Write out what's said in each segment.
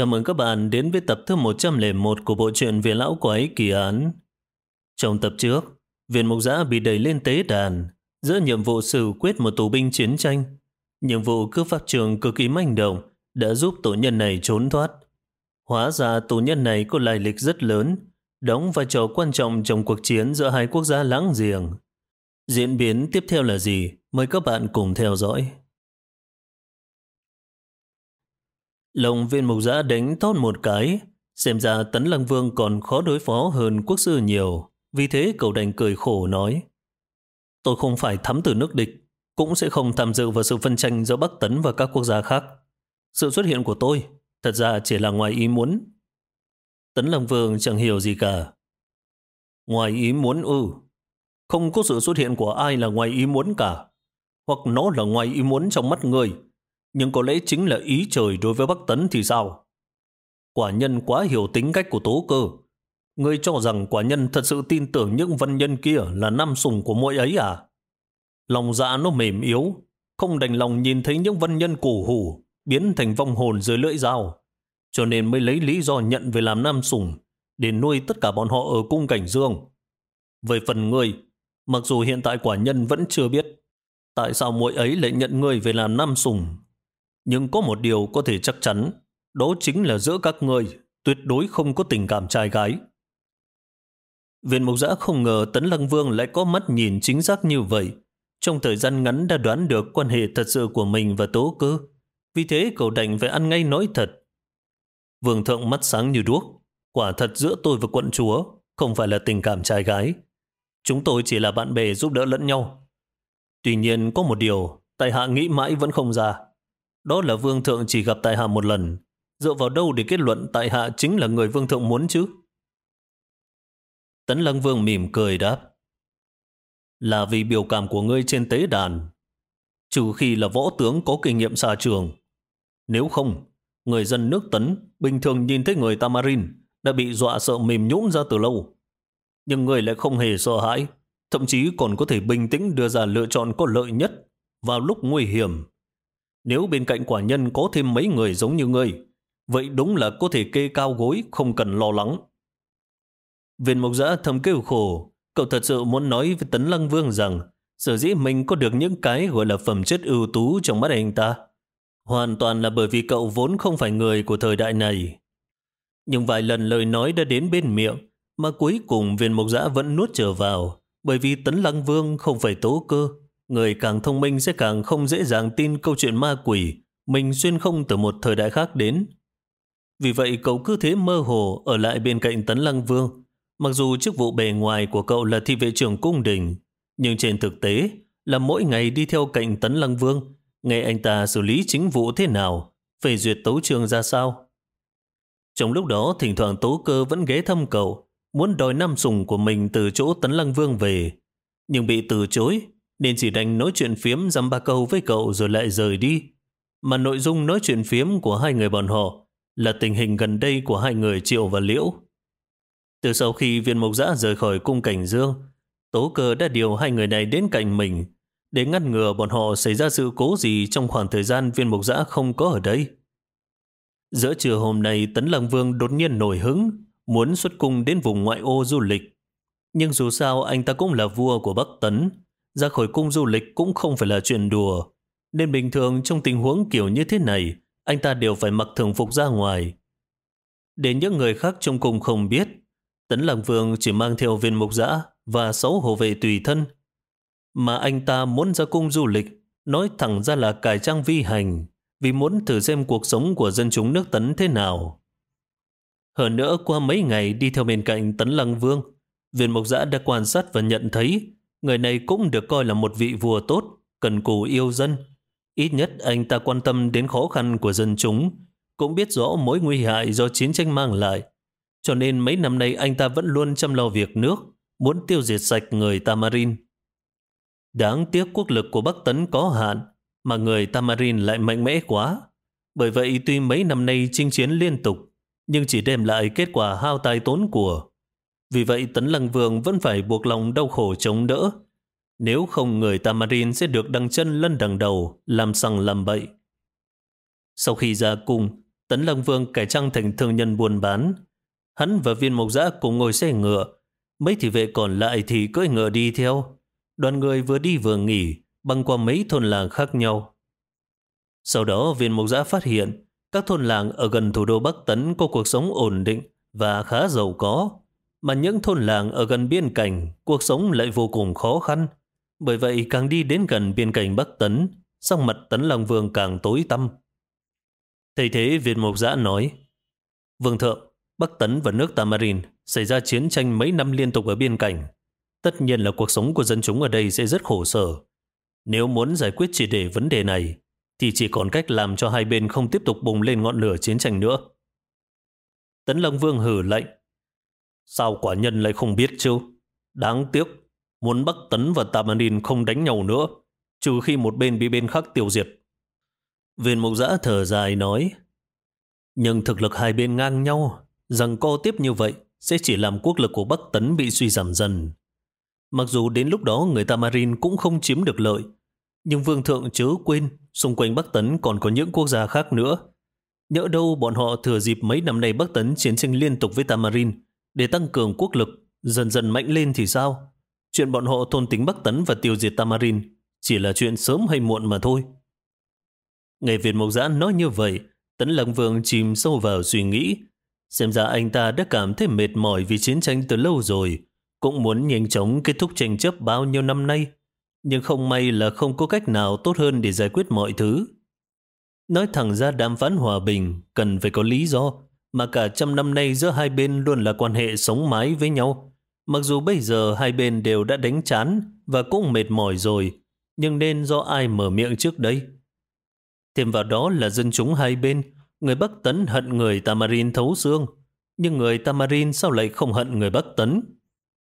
Chào mừng các bạn đến với tập thứ 101 của bộ truyện Viên Lão Quái Kỳ Án. Trong tập trước, viên mục giã bị đẩy lên tế đàn, giữa nhiệm vụ xử quyết một tù binh chiến tranh. Nhiệm vụ cướp pháp trường cực kỳ manh động đã giúp tổ nhân này trốn thoát. Hóa ra tù nhân này có lai lịch rất lớn, đóng vai trò quan trọng trong cuộc chiến giữa hai quốc gia láng giềng. Diễn biến tiếp theo là gì? Mời các bạn cùng theo dõi. Lồng viên mục giã đánh tốt một cái, xem ra tấn lăng vương còn khó đối phó hơn quốc sư nhiều. Vì thế cậu đành cười khổ nói, tôi không phải thắm từ nước địch, cũng sẽ không tham dự vào sự phân tranh giữa Bắc Tấn và các quốc gia khác. Sự xuất hiện của tôi thật ra chỉ là ngoài ý muốn. Tấn Lăng Vương chẳng hiểu gì cả. Ngoài ý muốn ư, không có sự xuất hiện của ai là ngoài ý muốn cả. Hoặc nó là ngoài ý muốn trong mắt người, nhưng có lẽ chính là ý trời đối với Bắc Tấn thì sao? Quả nhân quá hiểu tính cách của tố cơ. Ngươi cho rằng quả nhân thật sự tin tưởng những văn nhân kia là nam sùng của mỗi ấy à? Lòng dạ nó mềm yếu, không đành lòng nhìn thấy những văn nhân cổ hủ biến thành vong hồn dưới lưỡi dao, cho nên mới lấy lý do nhận về làm nam sùng để nuôi tất cả bọn họ ở cung cảnh dương. Về phần ngươi, mặc dù hiện tại quả nhân vẫn chưa biết tại sao muội ấy lại nhận ngươi về làm nam sùng nhưng có một điều có thể chắc chắn, đó chính là giữa các người tuyệt đối không có tình cảm trai gái. Viên mục giã không ngờ Tấn Lăng Vương lại có mắt nhìn chính xác như vậy. Trong thời gian ngắn đã đoán được quan hệ thật sự của mình và tố cơ. Vì thế cậu đành phải ăn ngay nói thật. Vương thượng mắt sáng như đuốc. Quả thật giữa tôi và quận chúa không phải là tình cảm trai gái. Chúng tôi chỉ là bạn bè giúp đỡ lẫn nhau. Tuy nhiên có một điều, tại hạ nghĩ mãi vẫn không ra. Đó là vương thượng chỉ gặp tại hạ một lần. Dựa vào đâu để kết luận tại hạ chính là người vương thượng muốn chứ? Tấn Lăng Vương mỉm cười đáp. Là vì biểu cảm của ngươi trên tế đàn. Trừ khi là võ tướng có kinh nghiệm xa trường. Nếu không, người dân nước Tấn bình thường nhìn thấy người Tamarin đã bị dọa sợ mềm nhũn ra từ lâu. Nhưng người lại không hề sợ hãi, thậm chí còn có thể bình tĩnh đưa ra lựa chọn có lợi nhất vào lúc nguy hiểm nếu bên cạnh quả nhân có thêm mấy người giống như ngươi, vậy đúng là có thể kê cao gối, không cần lo lắng. Viên mộc giã thầm kêu khổ, cậu thật sự muốn nói với Tấn Lăng Vương rằng sở dĩ mình có được những cái gọi là phẩm chất ưu tú trong mắt anh ta. Hoàn toàn là bởi vì cậu vốn không phải người của thời đại này. Nhưng vài lần lời nói đã đến bên miệng, mà cuối cùng viên mộc giã vẫn nuốt trở vào, bởi vì Tấn Lăng Vương không phải tố cơ, Người càng thông minh sẽ càng không dễ dàng tin câu chuyện ma quỷ mình xuyên không từ một thời đại khác đến. Vì vậy cậu cứ thế mơ hồ ở lại bên cạnh Tấn Lăng Vương. Mặc dù chức vụ bề ngoài của cậu là thi vệ trưởng cung đình, nhưng trên thực tế là mỗi ngày đi theo cạnh Tấn Lăng Vương, nghe anh ta xử lý chính vụ thế nào, phê duyệt tấu trường ra sao. Trong lúc đó, thỉnh thoảng tố cơ vẫn ghé thăm cậu, muốn đòi năm sùng của mình từ chỗ Tấn Lăng Vương về, nhưng bị từ chối nên chỉ đành nói chuyện phiếm dăm ba câu với cậu rồi lại rời đi. Mà nội dung nói chuyện phiếm của hai người bọn họ là tình hình gần đây của hai người Triệu và Liễu. Từ sau khi viên mộc giã rời khỏi cung cảnh dương, Tố cơ đã điều hai người này đến cạnh mình để ngăn ngừa bọn họ xảy ra sự cố gì trong khoảng thời gian viên mộc giã không có ở đây. Giữa trưa hôm nay Tấn Lăng Vương đột nhiên nổi hứng, muốn xuất cung đến vùng ngoại ô du lịch. Nhưng dù sao anh ta cũng là vua của Bắc Tấn, ra khỏi cung du lịch cũng không phải là chuyện đùa. Nên bình thường trong tình huống kiểu như thế này, anh ta đều phải mặc thường phục ra ngoài. Để những người khác trong cung không biết, Tấn Lăng Vương chỉ mang theo viên mục giã và sáu hộ vệ tùy thân. Mà anh ta muốn ra cung du lịch, nói thẳng ra là cải trang vi hành, vì muốn thử xem cuộc sống của dân chúng nước Tấn thế nào. Hơn nữa, qua mấy ngày đi theo bên cạnh Tấn Lăng Vương, viên mục giã đã quan sát và nhận thấy Người này cũng được coi là một vị vua tốt, cần cù yêu dân. Ít nhất anh ta quan tâm đến khó khăn của dân chúng, cũng biết rõ mối nguy hại do chiến tranh mang lại. Cho nên mấy năm nay anh ta vẫn luôn chăm lo việc nước, muốn tiêu diệt sạch người Tamarin. Đáng tiếc quốc lực của Bắc Tấn có hạn, mà người Tamarin lại mạnh mẽ quá. Bởi vậy tuy mấy năm nay chinh chiến liên tục, nhưng chỉ đem lại kết quả hao tài tốn của. Vì vậy Tấn Lăng Vương vẫn phải buộc lòng đau khổ chống đỡ. Nếu không người Tamarin sẽ được đằng chân lân đằng đầu, làm sằng làm bậy. Sau khi ra cung, Tấn Lăng Vương cải trang thành thương nhân buôn bán. Hắn và viên mộc giã cùng ngồi xe ngựa. Mấy thị vệ còn lại thì cưỡi ngựa đi theo. Đoàn người vừa đi vừa nghỉ, băng qua mấy thôn làng khác nhau. Sau đó viên mộc giã phát hiện các thôn làng ở gần thủ đô Bắc Tấn có cuộc sống ổn định và khá giàu có, mà những thôn làng ở gần biên cảnh cuộc sống lại vô cùng khó khăn. Bởi vậy càng đi đến gần biên cảnh Bắc Tấn, sắc mặt Tấn Lăng Vương càng tối tăm. Thầy thế Việt Mộc Giã nói, Vương Thượng, Bắc Tấn và nước Tamarin xảy ra chiến tranh mấy năm liên tục ở biên cảnh. Tất nhiên là cuộc sống của dân chúng ở đây sẽ rất khổ sở. Nếu muốn giải quyết triệt để vấn đề này, thì chỉ còn cách làm cho hai bên không tiếp tục bùng lên ngọn lửa chiến tranh nữa. Tấn Long Vương hử lệnh. Sao quả nhân lại không biết chứ? Đáng tiếc, muốn Bắc Tấn và Tamarin không đánh nhau nữa, trừ khi một bên bị bên khác tiêu diệt. Viên mục giã thở dài nói, nhưng thực lực hai bên ngang nhau, rằng co tiếp như vậy sẽ chỉ làm quốc lực của Bắc Tấn bị suy giảm dần. Mặc dù đến lúc đó người Tamarin cũng không chiếm được lợi, nhưng Vương Thượng chớ quên, xung quanh Bắc Tấn còn có những quốc gia khác nữa. Nhỡ đâu bọn họ thừa dịp mấy năm nay Bắc Tấn chiến tranh liên tục với Tamarin để tăng cường quốc lực, dần dần mạnh lên thì sao? Chuyện bọn họ thôn tính Bắc Tấn và tiêu diệt Tamarin chỉ là chuyện sớm hay muộn mà thôi. Ngày Việt Mộc Giã nói như vậy, Tấn Lăng Vương chìm sâu vào suy nghĩ. Xem ra anh ta đã cảm thấy mệt mỏi vì chiến tranh từ lâu rồi, cũng muốn nhanh chóng kết thúc tranh chấp bao nhiêu năm nay. Nhưng không may là không có cách nào tốt hơn để giải quyết mọi thứ. Nói thẳng ra đàm phán hòa bình cần phải có lý do, mà cả trăm năm nay giữa hai bên luôn là quan hệ sống mái với nhau. Mặc dù bây giờ hai bên đều đã đánh chán và cũng mệt mỏi rồi, nhưng nên do ai mở miệng trước đây? Thêm vào đó là dân chúng hai bên, người Bắc Tấn hận người Tamarin thấu xương, nhưng người Tamarin sao lại không hận người Bắc Tấn?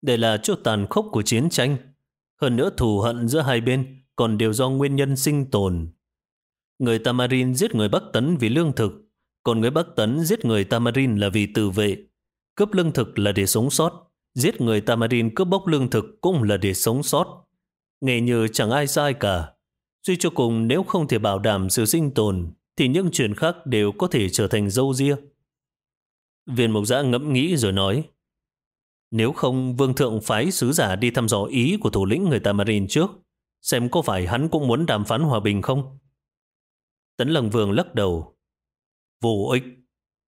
Đây là chỗ tàn khốc của chiến tranh. Hơn nữa thù hận giữa hai bên còn đều do nguyên nhân sinh tồn. Người Tamarin giết người Bắc Tấn vì lương thực, còn người Bắc Tấn giết người Tamarin là vì tự vệ. Cướp lương thực là để sống sót, giết người Tamarin cướp bóc lương thực cũng là để sống sót. Nghe như chẳng ai sai cả. duy cho cùng nếu không thể bảo đảm sự sinh tồn, thì những chuyện khác đều có thể trở thành dâu ria. Viên mộc giã ngẫm nghĩ rồi nói, nếu không vương thượng phái sứ giả đi thăm dò ý của thủ lĩnh người Tamarin trước, xem có phải hắn cũng muốn đàm phán hòa bình không? Tấn Lăng Vương lắc đầu. Vô ích,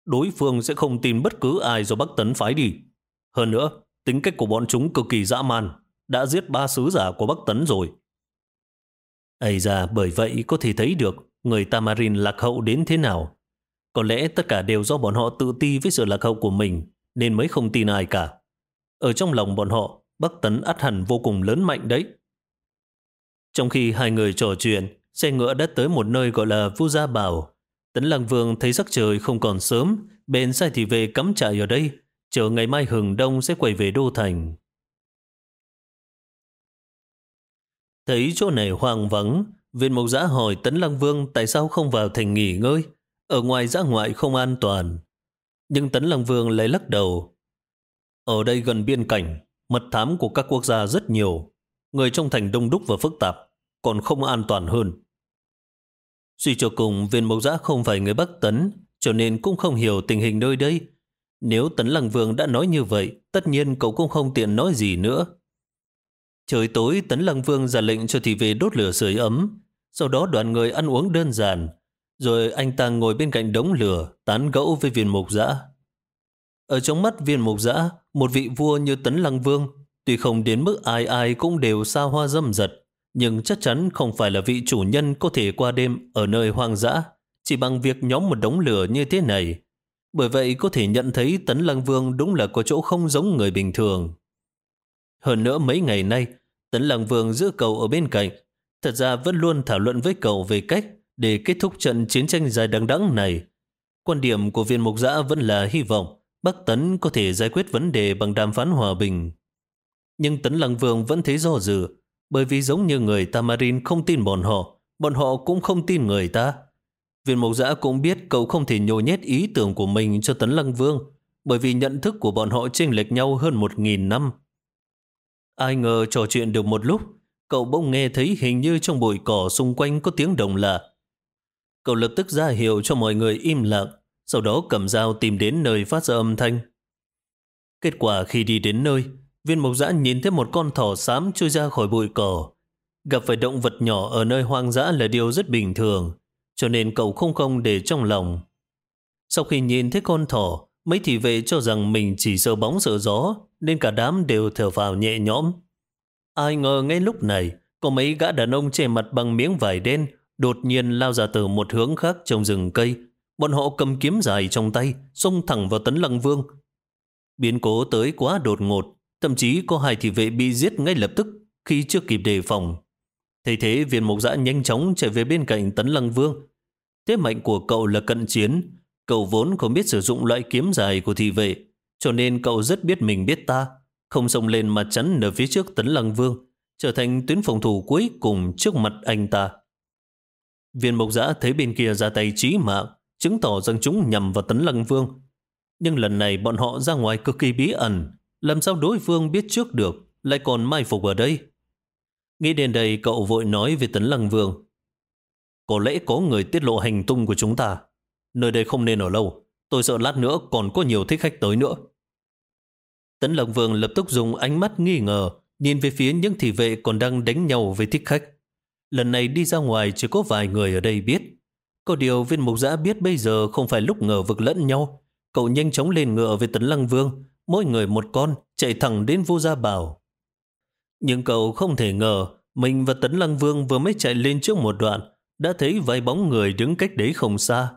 đối phương sẽ không tin bất cứ ai do Bắc Tấn phái đi. Hơn nữa, tính cách của bọn chúng cực kỳ dã man, đã giết ba sứ giả của Bắc Tấn rồi. Ây ra bởi vậy có thể thấy được người Tamarin lạc hậu đến thế nào. Có lẽ tất cả đều do bọn họ tự ti với sự lạc hậu của mình nên mới không tin ai cả. Ở trong lòng bọn họ, Bắc Tấn ắt hẳn vô cùng lớn mạnh đấy. Trong khi hai người trò chuyện, xe ngựa đã tới một nơi gọi là Vu Gia Bảo. Tấn Lăng Vương thấy sắc trời không còn sớm, bên sai thì về cắm trại ở đây, chờ ngày mai hừng đông sẽ quay về Đô Thành. Thấy chỗ này hoang vắng, viên mộc giã hỏi Tấn Lăng Vương tại sao không vào thành nghỉ ngơi, ở ngoài giã ngoại không an toàn. Nhưng Tấn Lăng Vương lấy lắc đầu. Ở đây gần biên cảnh, mật thám của các quốc gia rất nhiều, người trong thành đông đúc và phức tạp, còn không an toàn hơn. Suy cho cùng, viên mộc giã không phải người Bắc Tấn, cho nên cũng không hiểu tình hình nơi đây. Nếu Tấn Lăng Vương đã nói như vậy, tất nhiên cậu cũng không tiện nói gì nữa. Trời tối, Tấn Lăng Vương ra lệnh cho thị vệ đốt lửa sưởi ấm. Sau đó đoàn người ăn uống đơn giản. Rồi anh ta ngồi bên cạnh đống lửa, tán gẫu với viên mục giã. Ở trong mắt viên mục giã, một vị vua như Tấn Lăng Vương, tuy không đến mức ai ai cũng đều xa hoa dâm dật, nhưng chắc chắn không phải là vị chủ nhân có thể qua đêm ở nơi hoang dã, chỉ bằng việc nhóm một đống lửa như thế này. Bởi vậy có thể nhận thấy Tấn Lăng Vương đúng là có chỗ không giống người bình thường. Hơn nữa mấy ngày nay, Tấn Lăng Vương giữ cậu ở bên cạnh, thật ra vẫn luôn thảo luận với cậu về cách để kết thúc trận chiến tranh dài đằng đẵng này. Quan điểm của viên mục giã vẫn là hy vọng Bắc Tấn có thể giải quyết vấn đề bằng đàm phán hòa bình. Nhưng Tấn Lăng Vương vẫn thấy do dự, bởi vì giống như người Tamarin không tin bọn họ, bọn họ cũng không tin người ta. Viên mộc giã cũng biết cậu không thể nhồi nhét ý tưởng của mình cho Tấn Lăng Vương, bởi vì nhận thức của bọn họ chênh lệch nhau hơn một nghìn năm. Ai ngờ trò chuyện được một lúc, cậu bỗng nghe thấy hình như trong bụi cỏ xung quanh có tiếng đồng lạ. Cậu lập tức ra hiệu cho mọi người im lặng, sau đó cầm dao tìm đến nơi phát ra âm thanh. Kết quả khi đi đến nơi, viên mộc dã nhìn thấy một con thỏ xám trôi ra khỏi bụi cỏ. Gặp phải động vật nhỏ ở nơi hoang dã là điều rất bình thường, cho nên cậu không không để trong lòng. Sau khi nhìn thấy con thỏ, mấy thị vệ cho rằng mình chỉ sợ bóng sợ gió, nên cả đám đều thở vào nhẹ nhõm. Ai ngờ ngay lúc này, có mấy gã đàn ông che mặt bằng miếng vải đen, đột nhiên lao ra từ một hướng khác trong rừng cây. Bọn họ cầm kiếm dài trong tay, xông thẳng vào tấn lăng vương. Biến cố tới quá đột ngột, thậm chí có hai thị vệ bị giết ngay lập tức khi chưa kịp đề phòng. Thế thế viên mục giã nhanh chóng chạy về bên cạnh tấn lăng vương. Thế mạnh của cậu là cận chiến, cậu vốn không biết sử dụng loại kiếm dài của thị vệ, cho nên cậu rất biết mình biết ta, không xông lên mà chắn ở phía trước tấn lăng vương, trở thành tuyến phòng thủ cuối cùng trước mặt anh ta. Viên mộc giã thấy bên kia ra tay trí mạng, chứng tỏ rằng chúng nhằm vào tấn lăng vương. Nhưng lần này bọn họ ra ngoài cực kỳ bí ẩn, làm sao đối phương biết trước được, lại còn mai phục ở đây. Nghĩ đến đây cậu vội nói về tấn lăng vương. Có lẽ có người tiết lộ hành tung của chúng ta. Nơi đây không nên ở lâu. Tôi sợ lát nữa còn có nhiều thích khách tới nữa. Tấn lăng vương lập tức dùng ánh mắt nghi ngờ, nhìn về phía những thị vệ còn đang đánh nhau với thích khách. Lần này đi ra ngoài chỉ có vài người ở đây biết. Có điều viên mục giã biết bây giờ không phải lúc ngờ vực lẫn nhau. Cậu nhanh chóng lên ngựa với tấn lăng vương, mỗi người một con, chạy thẳng đến vô gia bảo. Nhưng cậu không thể ngờ, mình và tấn lăng vương vừa mới chạy lên trước một đoạn, đã thấy vài bóng người đứng cách đấy không xa.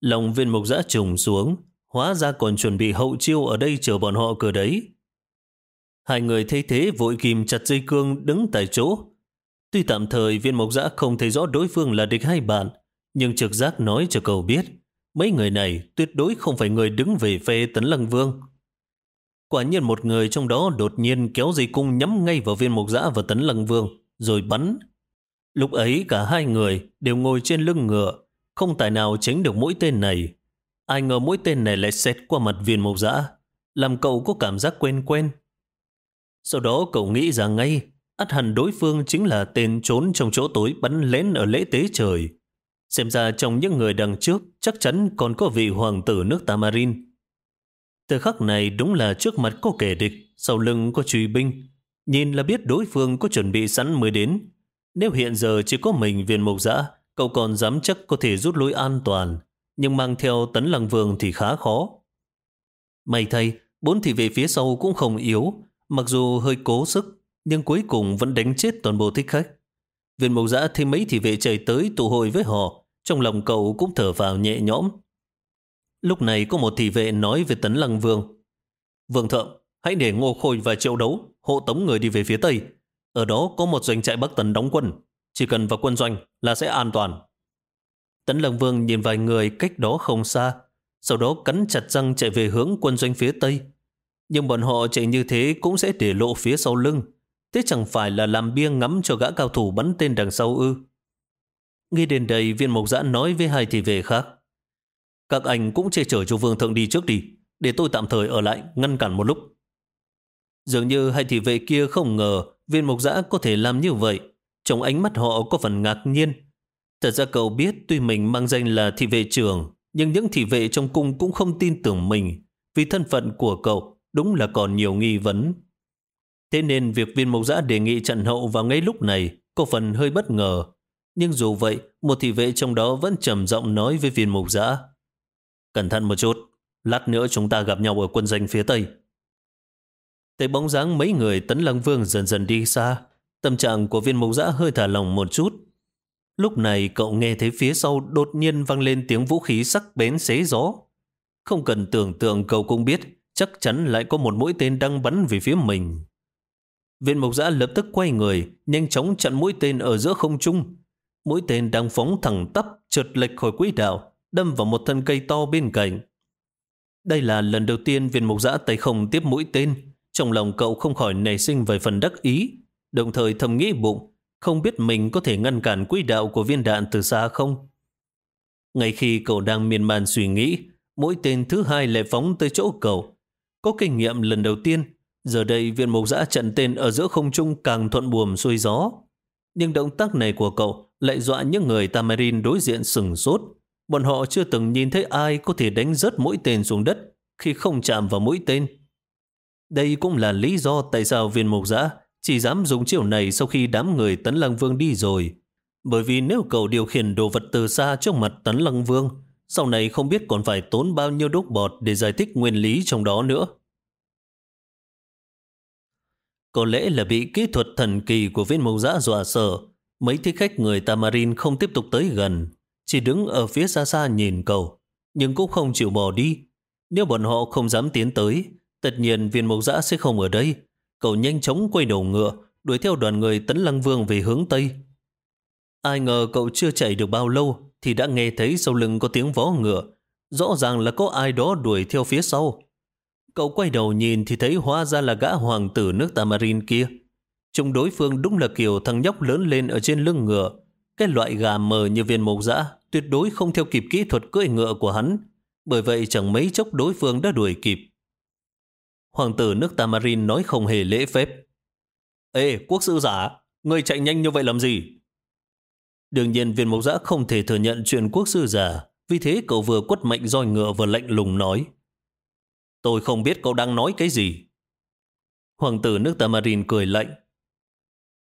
Lòng viên mục giã trùng xuống, hóa ra còn chuẩn bị hậu chiêu ở đây chờ bọn họ cửa đấy. Hai người thấy thế vội kìm chặt dây cương đứng tại chỗ, Tuy tạm thời viên mộc giã không thấy rõ đối phương là địch hay bạn, nhưng trực giác nói cho cậu biết, mấy người này tuyệt đối không phải người đứng về phe tấn lăng vương. Quả nhiên một người trong đó đột nhiên kéo dây cung nhắm ngay vào viên mộc giã và tấn lăng vương, rồi bắn. Lúc ấy cả hai người đều ngồi trên lưng ngựa, không tài nào tránh được mũi tên này. Ai ngờ mũi tên này lại xét qua mặt viên mộc giã, làm cậu có cảm giác quen quen. Sau đó cậu nghĩ ra ngay ắt hẳn đối phương chính là tên trốn trong chỗ tối bắn lén ở lễ tế trời. Xem ra trong những người đằng trước chắc chắn còn có vị hoàng tử nước Tamarin. Từ khắc này đúng là trước mặt có kẻ địch, sau lưng có truy binh. Nhìn là biết đối phương có chuẩn bị sẵn mới đến. Nếu hiện giờ chỉ có mình viên mộc dã, cậu còn dám chắc có thể rút lui an toàn. Nhưng mang theo tấn lăng vương thì khá khó. May thay, bốn thị về phía sau cũng không yếu, mặc dù hơi cố sức, nhưng cuối cùng vẫn đánh chết toàn bộ thích khách. Viên mộc giã thấy mấy thị vệ chạy tới tụ hội với họ, trong lòng cậu cũng thở vào nhẹ nhõm. Lúc này có một thị vệ nói về tấn lăng vương. Vương thượng, hãy để ngô khôi và triệu đấu hộ tống người đi về phía tây. Ở đó có một doanh trại Bắc Tần đóng quân. Chỉ cần vào quân doanh là sẽ an toàn. Tấn lăng vương nhìn vài người cách đó không xa, sau đó cắn chặt răng chạy về hướng quân doanh phía tây. Nhưng bọn họ chạy như thế cũng sẽ để lộ phía sau lưng, Thế chẳng phải là làm bia ngắm cho gã cao thủ bắn tên đằng sau ư. Nghe đến đây viên mộc giã nói với hai thị vệ khác. Các anh cũng che chở cho vương thượng đi trước đi, để tôi tạm thời ở lại ngăn cản một lúc. Dường như hai thị vệ kia không ngờ viên mộc giã có thể làm như vậy. Trong ánh mắt họ có phần ngạc nhiên. Thật ra cậu biết tuy mình mang danh là thị vệ trưởng, nhưng những thị vệ trong cung cũng không tin tưởng mình, vì thân phận của cậu đúng là còn nhiều nghi vấn. Thế nên việc viên mộc giã đề nghị trận hậu vào ngay lúc này có phần hơi bất ngờ. Nhưng dù vậy, một thị vệ trong đó vẫn trầm giọng nói với viên mộc giã. Cẩn thận một chút, lát nữa chúng ta gặp nhau ở quân danh phía Tây. Thấy bóng dáng mấy người tấn lăng vương dần dần đi xa, tâm trạng của viên mộc giã hơi thả lòng một chút. Lúc này cậu nghe thấy phía sau đột nhiên vang lên tiếng vũ khí sắc bén xé gió. Không cần tưởng tượng cậu cũng biết chắc chắn lại có một mũi tên đang bắn về phía mình. Viên mộc giã lập tức quay người, nhanh chóng chặn mũi tên ở giữa không trung. Mũi tên đang phóng thẳng tắp, trượt lệch khỏi quỹ đạo, đâm vào một thân cây to bên cạnh. Đây là lần đầu tiên viên mộc giã tay không tiếp mũi tên. Trong lòng cậu không khỏi nảy sinh vài phần đắc ý, đồng thời thầm nghĩ bụng, không biết mình có thể ngăn cản quỹ đạo của viên đạn từ xa không. Ngay khi cậu đang miên man suy nghĩ, mũi tên thứ hai lại phóng tới chỗ cậu. Có kinh nghiệm lần đầu tiên, Giờ đây viên mục giã trận tên ở giữa không trung càng thuận buồm xuôi gió. Nhưng động tác này của cậu lại dọa những người Tamarin đối diện sừng sốt. bọn họ chưa từng nhìn thấy ai có thể đánh rớt mũi tên xuống đất khi không chạm vào mũi tên. Đây cũng là lý do tại sao viên mục giã chỉ dám dùng chiều này sau khi đám người Tấn Lăng Vương đi rồi. Bởi vì nếu cậu điều khiển đồ vật từ xa trước mặt Tấn Lăng Vương, sau này không biết còn phải tốn bao nhiêu đốt bọt để giải thích nguyên lý trong đó nữa. Có lẽ là bị kỹ thuật thần kỳ của viên mộc giã dọa sợ, mấy thích khách người Tamarin không tiếp tục tới gần, chỉ đứng ở phía xa xa nhìn cậu, nhưng cũng không chịu bỏ đi. Nếu bọn họ không dám tiến tới, tất nhiên viên mộc giã sẽ không ở đây. Cậu nhanh chóng quay đầu ngựa, đuổi theo đoàn người Tấn Lăng Vương về hướng Tây. Ai ngờ cậu chưa chạy được bao lâu thì đã nghe thấy sau lưng có tiếng vó ngựa. Rõ ràng là có ai đó đuổi theo phía sau. Cậu quay đầu nhìn thì thấy hóa ra là gã hoàng tử nước Tamarin kia. Trông đối phương đúng là kiểu thằng nhóc lớn lên ở trên lưng ngựa. Cái loại gà mờ như viên mộc dã tuyệt đối không theo kịp kỹ thuật cưỡi ngựa của hắn. Bởi vậy chẳng mấy chốc đối phương đã đuổi kịp. Hoàng tử nước Tamarin nói không hề lễ phép. Ê, quốc sư giả, người chạy nhanh như vậy làm gì? Đương nhiên viên mộc dã không thể thừa nhận chuyện quốc sư giả, vì thế cậu vừa quất mạnh roi ngựa vừa lạnh lùng nói. Tôi không biết cậu đang nói cái gì. Hoàng tử nước Tamarin cười lạnh.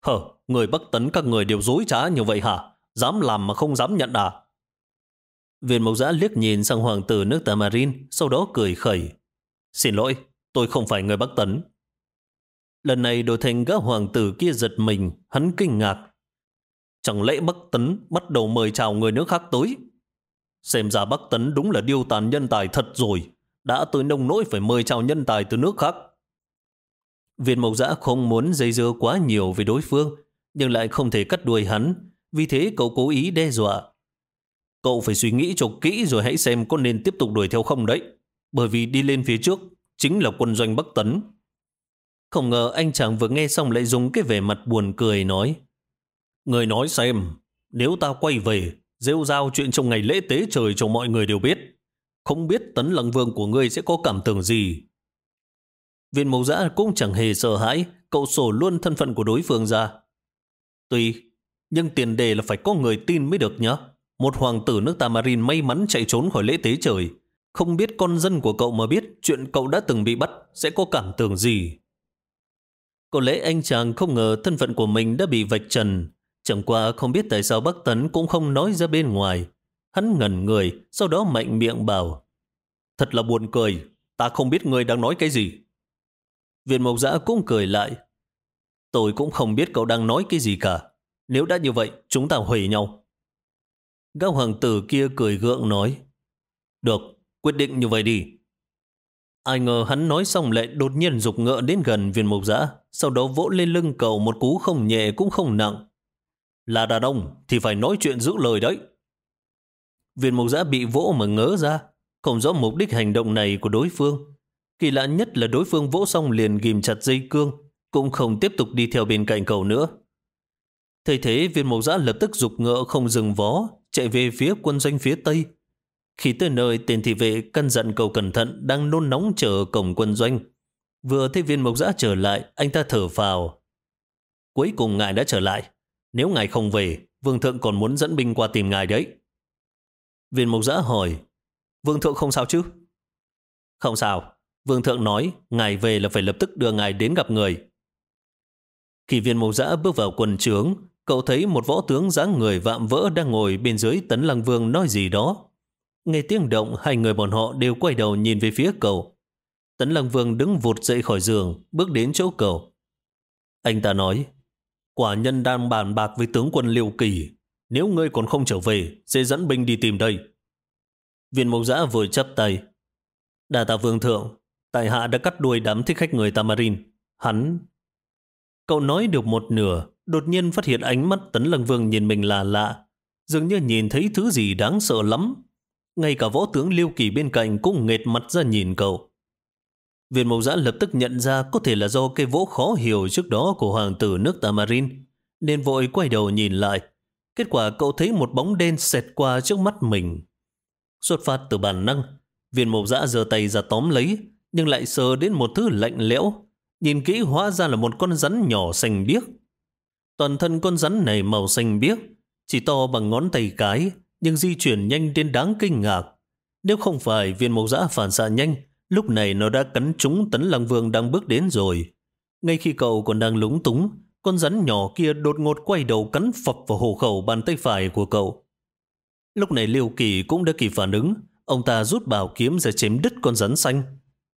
Hờ, người Bắc Tấn các người đều dối trá như vậy hả? Dám làm mà không dám nhận à? Viên mộc giã liếc nhìn sang hoàng tử nước Tamarin, sau đó cười khẩy. Xin lỗi, tôi không phải người Bắc Tấn. Lần này đổi thành gã hoàng tử kia giật mình, hắn kinh ngạc. Chẳng lẽ Bắc Tấn bắt đầu mời chào người nước khác tới? Xem ra Bắc Tấn đúng là điêu tàn nhân tài thật rồi, đã tới nông nỗi phải mời chào nhân tài từ nước khác. Viên mộc giã không muốn dây dưa quá nhiều với đối phương, nhưng lại không thể cắt đuôi hắn, vì thế cậu cố ý đe dọa. Cậu phải suy nghĩ cho kỹ rồi hãy xem có nên tiếp tục đuổi theo không đấy, bởi vì đi lên phía trước chính là quân doanh Bắc Tấn. Không ngờ anh chàng vừa nghe xong lại dùng cái vẻ mặt buồn cười nói Người nói xem, nếu ta quay về, rêu rao chuyện trong ngày lễ tế trời cho mọi người đều biết, không biết tấn lăng vương của ngươi sẽ có cảm tưởng gì. Viên mộc giã cũng chẳng hề sợ hãi, cậu sổ luôn thân phận của đối phương ra. Tuy, nhưng tiền đề là phải có người tin mới được nhá. Một hoàng tử nước Tamarin may mắn chạy trốn khỏi lễ tế trời. Không biết con dân của cậu mà biết chuyện cậu đã từng bị bắt sẽ có cảm tưởng gì. Có lẽ anh chàng không ngờ thân phận của mình đã bị vạch trần, Chẳng qua không biết tại sao Bắc Tấn cũng không nói ra bên ngoài. Hắn ngẩn người, sau đó mạnh miệng bảo. Thật là buồn cười, ta không biết người đang nói cái gì. Viện Mộc Giã cũng cười lại. Tôi cũng không biết cậu đang nói cái gì cả. Nếu đã như vậy, chúng ta hủy nhau. Gã hoàng tử kia cười gượng nói. Được, quyết định như vậy đi. Ai ngờ hắn nói xong lại đột nhiên dục ngựa đến gần viên mộc giã, sau đó vỗ lên lưng cầu một cú không nhẹ cũng không nặng. Là đàn ông thì phải nói chuyện giữ lời đấy. Viên mục giã bị vỗ mà ngớ ra, không rõ mục đích hành động này của đối phương. Kỳ lạ nhất là đối phương vỗ xong liền ghim chặt dây cương, cũng không tiếp tục đi theo bên cạnh cầu nữa. Thầy thế viên mộc giã lập tức dục ngựa không dừng vó, chạy về phía quân doanh phía tây. Khi tới nơi, tên thị vệ căn dặn cầu cẩn thận đang nôn nóng chờ cổng quân doanh. Vừa thấy viên mộc giã trở lại, anh ta thở phào. Cuối cùng ngài đã trở lại. Nếu ngài không về, vương thượng còn muốn dẫn binh qua tìm ngài đấy. Viên mộc giã hỏi, vương thượng không sao chứ? Không sao, vương thượng nói ngài về là phải lập tức đưa ngài đến gặp người. Khi viên mộc giã bước vào quần trướng, cậu thấy một võ tướng dáng người vạm vỡ đang ngồi bên dưới tấn lăng vương nói gì đó. Nghe tiếng động, hai người bọn họ đều quay đầu nhìn về phía cậu. Tấn lăng vương đứng vụt dậy khỏi giường, bước đến chỗ cậu. Anh ta nói, Quả nhân đang bàn bạc với tướng quân Liêu Kỳ. Nếu ngươi còn không trở về, sẽ dẫn binh đi tìm đây. Viên mộc giã vừa chấp tay. Đà tạ vương thượng, tại hạ đã cắt đuôi đám thích khách người Tamarin. Hắn... Cậu nói được một nửa, đột nhiên phát hiện ánh mắt tấn lăng vương nhìn mình là lạ. Dường như nhìn thấy thứ gì đáng sợ lắm. Ngay cả võ tướng Liêu Kỳ bên cạnh cũng nghệt mặt ra nhìn cậu. Viên mộc giã lập tức nhận ra có thể là do cây vỗ khó hiểu trước đó của hoàng tử nước Tamarin, nên vội quay đầu nhìn lại. Kết quả cậu thấy một bóng đen xẹt qua trước mắt mình. Xuất phát từ bản năng, viên mộc dã giơ tay ra tóm lấy, nhưng lại sờ đến một thứ lạnh lẽo. Nhìn kỹ hóa ra là một con rắn nhỏ xanh biếc. Toàn thân con rắn này màu xanh biếc, chỉ to bằng ngón tay cái, nhưng di chuyển nhanh đến đáng kinh ngạc. Nếu không phải viên mộc dã phản xạ nhanh, lúc này nó đã cắn trúng tấn lăng vương đang bước đến rồi. Ngay khi cậu còn đang lúng túng, con rắn nhỏ kia đột ngột quay đầu cắn phập vào hổ khẩu bàn tay phải của cậu. Lúc này Liêu Kỳ cũng đã kịp phản ứng, ông ta rút bảo kiếm ra chém đứt con rắn xanh.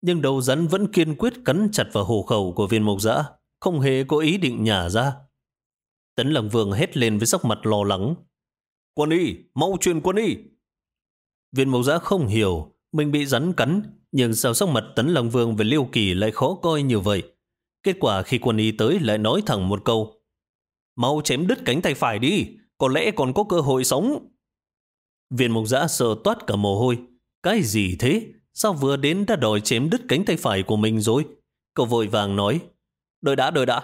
Nhưng đầu rắn vẫn kiên quyết cắn chặt vào hổ khẩu của viên mộc dã, không hề có ý định nhả ra. Tấn Lăng Vương hét lên với sắc mặt lo lắng. Quân y, mau truyền quân y! Viên mộc dã không hiểu, mình bị rắn cắn, nhưng sao sắc mặt Tấn Lăng Vương và Liêu Kỳ lại khó coi như vậy? Kết quả khi quân y tới lại nói thẳng một câu. Mau chém đứt cánh tay phải đi, có lẽ còn có cơ hội sống. Viên mục giã sợ toát cả mồ hôi. Cái gì thế? Sao vừa đến đã đòi chém đứt cánh tay phải của mình rồi? Cậu vội vàng nói. Đợi đã, đợi đã.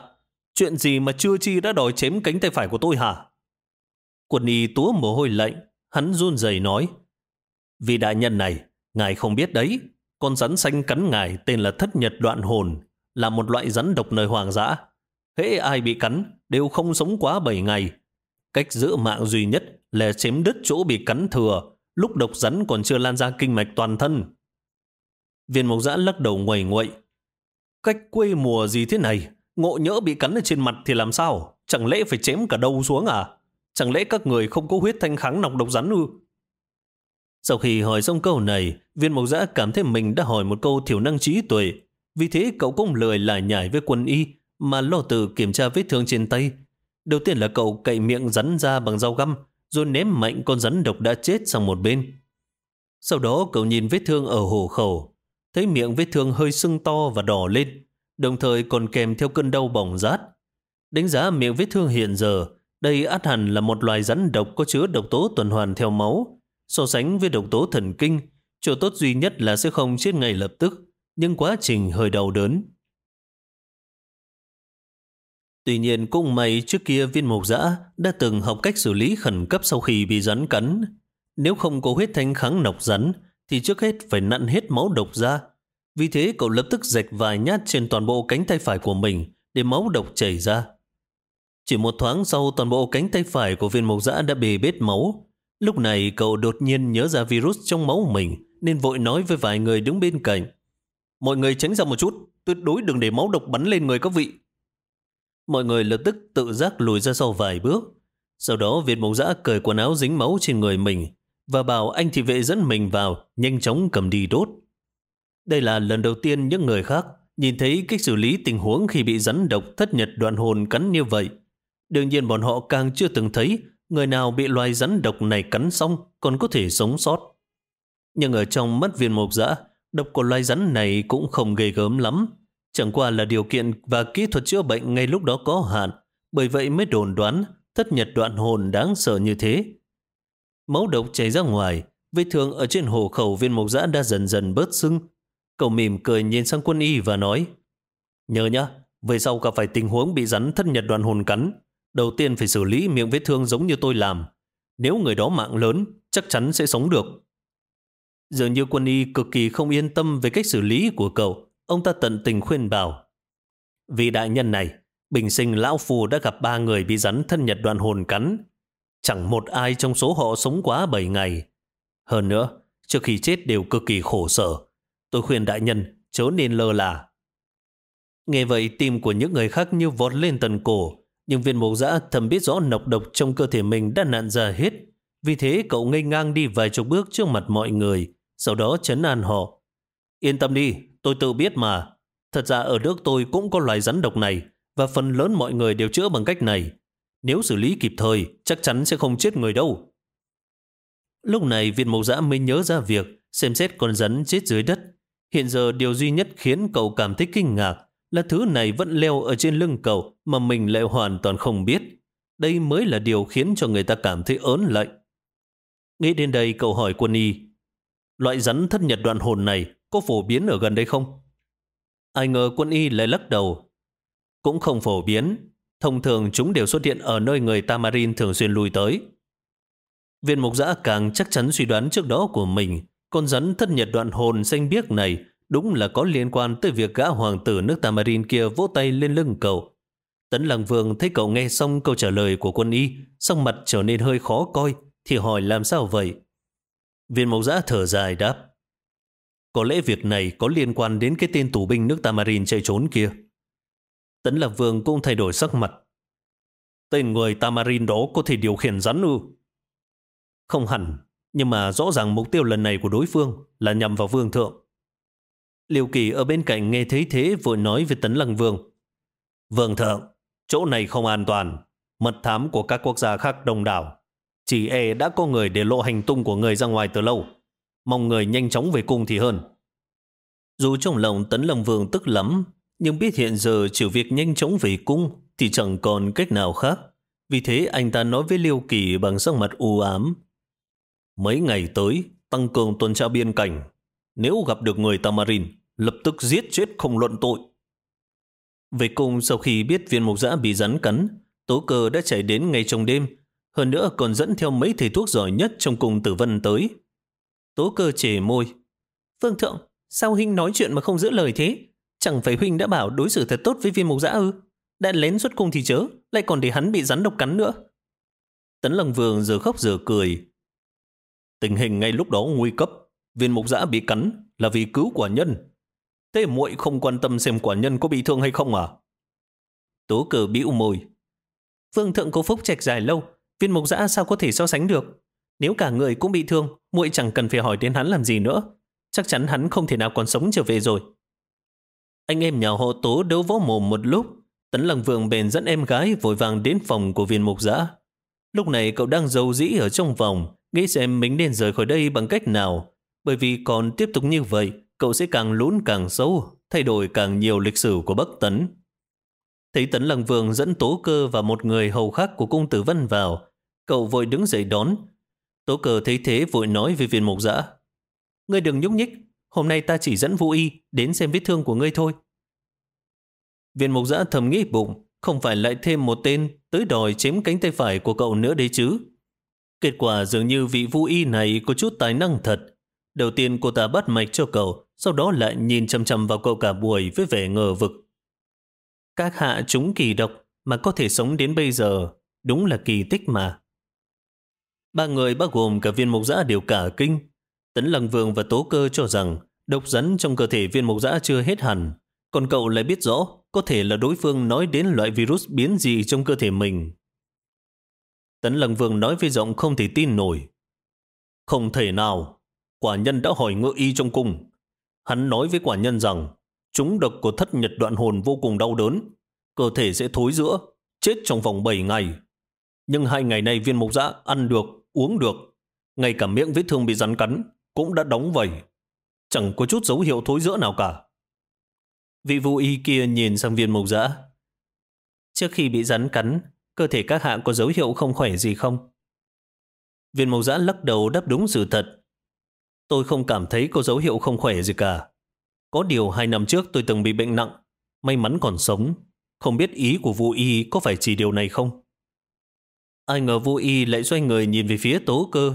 Chuyện gì mà chưa chi đã đòi chém cánh tay phải của tôi hả? Quân y túa mồ hôi lạnh. Hắn run rẩy nói. Vì đại nhân này, ngài không biết đấy. Con rắn xanh cắn ngài tên là thất nhật đoạn hồn là một loại rắn độc nơi hoàng dã. Hễ ai bị cắn đều không sống quá 7 ngày. Cách giữ mạng duy nhất là chém đứt chỗ bị cắn thừa, lúc độc rắn còn chưa lan ra kinh mạch toàn thân. Viên mộc giã lắc đầu ngoầy nguậy. Cách quê mùa gì thế này? Ngộ nhỡ bị cắn ở trên mặt thì làm sao? Chẳng lẽ phải chém cả đầu xuống à? Chẳng lẽ các người không có huyết thanh kháng nọc độc rắn ư? Sau khi hỏi xong câu này, viên mộc giã cảm thấy mình đã hỏi một câu thiểu năng trí tuệ, vì thế cậu cũng lười lại nhảy với quân y mà lo từ kiểm tra vết thương trên tay. Đầu tiên là cậu cậy miệng rắn ra bằng dao găm rồi ném mạnh con rắn độc đã chết sang một bên. Sau đó cậu nhìn vết thương ở hổ khẩu, thấy miệng vết thương hơi sưng to và đỏ lên, đồng thời còn kèm theo cơn đau bỏng rát. Đánh giá miệng vết thương hiện giờ, đây át hẳn là một loài rắn độc có chứa độc tố tuần hoàn theo máu. So sánh với độc tố thần kinh, chỗ tốt duy nhất là sẽ không chết ngay lập tức, nhưng quá trình hơi đau đớn. Tuy nhiên cũng may trước kia viên mộc dã đã từng học cách xử lý khẩn cấp sau khi bị rắn cắn. Nếu không có huyết thanh kháng nọc rắn, thì trước hết phải nặn hết máu độc ra. Vì thế cậu lập tức rạch vài nhát trên toàn bộ cánh tay phải của mình để máu độc chảy ra. Chỉ một thoáng sau toàn bộ cánh tay phải của viên mộc dã đã bề bết máu. Lúc này cậu đột nhiên nhớ ra virus trong máu mình nên vội nói với vài người đứng bên cạnh. Mọi người tránh ra một chút, tuyệt đối đừng để máu độc bắn lên người các vị. Mọi người lập tức tự giác lùi ra sau vài bước. Sau đó Việt Mộc Giã cởi quần áo dính máu trên người mình và bảo anh thị vệ dẫn mình vào, nhanh chóng cầm đi đốt. Đây là lần đầu tiên những người khác nhìn thấy cách xử lý tình huống khi bị rắn độc thất nhật đoạn hồn cắn như vậy. Đương nhiên bọn họ càng chưa từng thấy người nào bị loài rắn độc này cắn xong còn có thể sống sót. Nhưng ở trong mắt viên mộc dã, độc của loài rắn này cũng không ghê gớm lắm. Chẳng qua là điều kiện và kỹ thuật chữa bệnh ngay lúc đó có hạn, bởi vậy mới đồn đoán thất nhật đoạn hồn đáng sợ như thế. Máu độc chảy ra ngoài, vết thương ở trên hồ khẩu viên mộc dã đã dần dần bớt sưng. Cậu mỉm cười nhìn sang quân y và nói Nhớ nhá, về sau gặp phải tình huống bị rắn thất nhật đoạn hồn cắn, đầu tiên phải xử lý miệng vết thương giống như tôi làm. Nếu người đó mạng lớn, chắc chắn sẽ sống được. Dường như quân y cực kỳ không yên tâm về cách xử lý của cậu. Ông ta tận tình khuyên bảo. Vì đại nhân này, bình sinh lão phù đã gặp ba người bị rắn thân nhật đoạn hồn cắn. Chẳng một ai trong số họ sống quá bảy ngày. Hơn nữa, trước khi chết đều cực kỳ khổ sở. Tôi khuyên đại nhân chớ nên lơ là. Nghe vậy tim của những người khác như vọt lên tần cổ, nhưng viên mục giã thầm biết rõ nọc độc trong cơ thể mình đã nạn ra hết. Vì thế cậu ngây ngang đi vài chục bước trước mặt mọi người, sau đó chấn an họ. Yên tâm đi, tôi tự biết mà. Thật ra ở nước tôi cũng có loài rắn độc này, và phần lớn mọi người đều chữa bằng cách này. Nếu xử lý kịp thời, chắc chắn sẽ không chết người đâu. Lúc này viên mộc giã mới nhớ ra việc xem xét con rắn chết dưới đất. Hiện giờ điều duy nhất khiến cậu cảm thấy kinh ngạc là thứ này vẫn leo ở trên lưng cậu mà mình lại hoàn toàn không biết. Đây mới là điều khiến cho người ta cảm thấy ớn lạnh. Nghĩ đến đây cậu hỏi quân y Loại rắn thất nhật đoạn hồn này có phổ biến ở gần đây không? Ai ngờ quân y lại lắc đầu. Cũng không phổ biến. Thông thường chúng đều xuất hiện ở nơi người Tamarin thường xuyên lui tới. Viên mục giã càng chắc chắn suy đoán trước đó của mình, con rắn thất nhật đoạn hồn xanh biếc này đúng là có liên quan tới việc gã hoàng tử nước Tamarin kia vỗ tay lên lưng cậu. Tấn Lăng Vương thấy cậu nghe xong câu trả lời của quân y, sắc mặt trở nên hơi khó coi, thì hỏi làm sao vậy? Viên Mẫu giã thở dài đáp. Có lẽ việc này có liên quan đến cái tên tù binh nước Tamarin chạy trốn kia. Tấn Lạc Vương cũng thay đổi sắc mặt. Tên người Tamarin đó có thể điều khiển rắn ư? Không hẳn, nhưng mà rõ ràng mục tiêu lần này của đối phương là nhằm vào vương thượng. Liêu Kỳ ở bên cạnh nghe thấy thế vội nói với Tấn Lăng Vương. Vương thượng, chỗ này không an toàn. Mật thám của các quốc gia khác đông đảo. Chỉ e đã có người để lộ hành tung của người ra ngoài từ lâu. Mong người nhanh chóng về cung thì hơn. Dù trong lòng Tấn lâm Vương tức lắm, nhưng biết hiện giờ trừ việc nhanh chóng về cung thì chẳng còn cách nào khác. Vì thế anh ta nói với Liêu Kỳ bằng sắc mặt u ám. Mấy ngày tới, tăng cường tuần tra biên cảnh. Nếu gặp được người Tamarin, lập tức giết chết không luận tội. Về cung sau khi biết viên mục giã bị rắn cắn, tố cơ đã chạy đến ngay trong đêm, hơn nữa còn dẫn theo mấy thầy thuốc giỏi nhất trong cung tử vân tới. Tố cơ chề môi. Vương thượng, sao huynh nói chuyện mà không giữ lời thế? Chẳng phải huynh đã bảo đối xử thật tốt với viên mục giã ư? Đã lén xuất cung thì chớ, lại còn để hắn bị rắn độc cắn nữa. Tấn Lăng Vương giờ khóc giờ cười. Tình hình ngay lúc đó nguy cấp, viên mục giã bị cắn là vì cứu quả nhân. Thế muội không quan tâm xem quả nhân có bị thương hay không à? Tố cờ bĩu môi. Vương thượng có phúc trạch dài lâu, viên mục giã sao có thể so sánh được? Nếu cả người cũng bị thương, muội chẳng cần phải hỏi đến hắn làm gì nữa. Chắc chắn hắn không thể nào còn sống trở về rồi. Anh em nhà họ tố đấu võ mồm một lúc, Tấn Lăng vượng bền dẫn em gái vội vàng đến phòng của viên mục giã. Lúc này cậu đang dâu dĩ ở trong vòng, nghĩ xem mình nên rời khỏi đây bằng cách nào. Bởi vì còn tiếp tục như vậy, cậu sẽ càng lún càng sâu, thay đổi càng nhiều lịch sử của Bắc Tấn. Thấy Tấn Lăng Vương dẫn Tố Cơ và một người hầu khác của cung tử Vân vào, cậu vội đứng dậy đón. Tố Cơ thấy thế vội nói với viên mục giã. Ngươi đừng nhúc nhích, hôm nay ta chỉ dẫn Vũ Y đến xem vết thương của ngươi thôi. Viên mục giã thầm nghĩ bụng, không phải lại thêm một tên tới đòi chém cánh tay phải của cậu nữa đấy chứ. Kết quả dường như vị Vũ Y này có chút tài năng thật. Đầu tiên cô ta bắt mạch cho cậu, sau đó lại nhìn chăm chăm vào cậu cả buổi với vẻ ngờ vực. Các hạ chúng kỳ độc mà có thể sống đến bây giờ, đúng là kỳ tích mà. Ba người bao gồm cả viên mục giã đều cả kinh. Tấn Lăng Vương và Tố Cơ cho rằng độc rắn trong cơ thể viên mục giã chưa hết hẳn, còn cậu lại biết rõ có thể là đối phương nói đến loại virus biến gì trong cơ thể mình. Tấn Lăng Vương nói với giọng không thể tin nổi. Không thể nào, quả nhân đã hỏi ngựa y trong cung. Hắn nói với quả nhân rằng chúng độc của thất nhật đoạn hồn vô cùng đau đớn, cơ thể sẽ thối giữa, chết trong vòng 7 ngày. Nhưng hai ngày nay viên mục giã ăn được, uống được, ngay cả miệng vết thương bị rắn cắn cũng đã đóng vẩy. Chẳng có chút dấu hiệu thối giữa nào cả. Vị vũ y kia nhìn sang viên mục giã. Trước khi bị rắn cắn, cơ thể các hạ có dấu hiệu không khỏe gì không? Viên mục giã lắc đầu đáp đúng sự thật. Tôi không cảm thấy có dấu hiệu không khỏe gì cả. Có điều hai năm trước tôi từng bị bệnh nặng, may mắn còn sống. Không biết ý của vũ y có phải chỉ điều này không? Ai ngờ vũ y lại xoay người nhìn về phía tố cơ.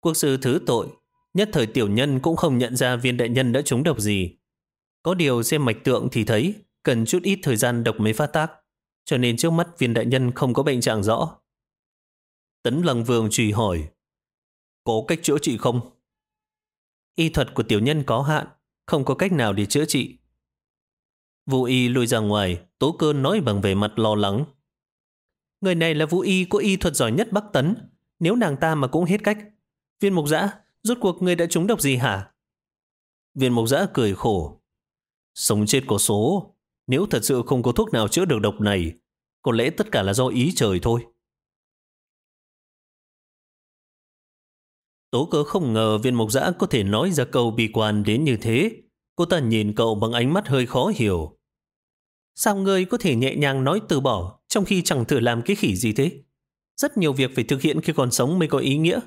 Quốc sư thứ tội, nhất thời tiểu nhân cũng không nhận ra viên đại nhân đã trúng độc gì. Có điều xem mạch tượng thì thấy cần chút ít thời gian độc mới phát tác, cho nên trước mắt viên đại nhân không có bệnh trạng rõ. Tấn Lăng Vương trùy hỏi, có cách chữa trị không? Y thuật của tiểu nhân có hạn, không có cách nào để chữa trị. Vũ Y lùi ra ngoài, Tố Cơn nói bằng vẻ mặt lo lắng. Người này là Vũ Y có y thuật giỏi nhất Bắc Tấn, nếu nàng ta mà cũng hết cách. Viên mục giã, rốt cuộc người đã trúng độc gì hả? Viên mục giã cười khổ. Sống chết có số. Nếu thật sự không có thuốc nào chữa được độc này, có lẽ tất cả là do ý trời thôi. Tố cớ không ngờ viên mộc giã có thể nói ra câu bi quan đến như thế. Cô ta nhìn cậu bằng ánh mắt hơi khó hiểu. Sao ngươi có thể nhẹ nhàng nói từ bỏ trong khi chẳng thử làm cái khỉ gì thế? Rất nhiều việc phải thực hiện khi còn sống mới có ý nghĩa.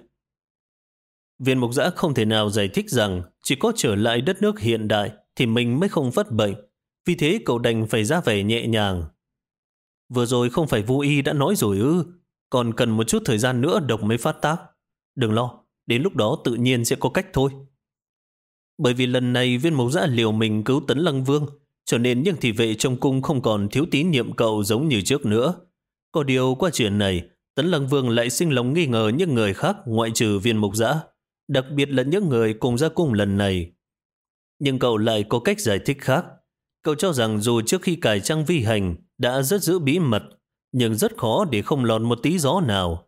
Viên mục giã không thể nào giải thích rằng chỉ có trở lại đất nước hiện đại thì mình mới không vất bệnh. Vì thế cậu đành phải ra vẻ nhẹ nhàng. Vừa rồi không phải vô y đã nói rồi ư, còn cần một chút thời gian nữa độc mới phát tác. Đừng lo, đến lúc đó tự nhiên sẽ có cách thôi. Bởi vì lần này viên mộc giã liều mình cứu tấn lăng vương, cho nên những thị vệ trong cung không còn thiếu tín nhiệm cậu giống như trước nữa. Có điều qua chuyện này, Tấn Lăng Vương lại sinh lòng nghi ngờ những người khác ngoại trừ viên mộc giã, đặc biệt là những người cùng ra cung lần này. Nhưng cậu lại có cách giải thích khác. Cậu cho rằng dù trước khi cải trang vi hành đã rất giữ bí mật, nhưng rất khó để không lọt một tí gió nào.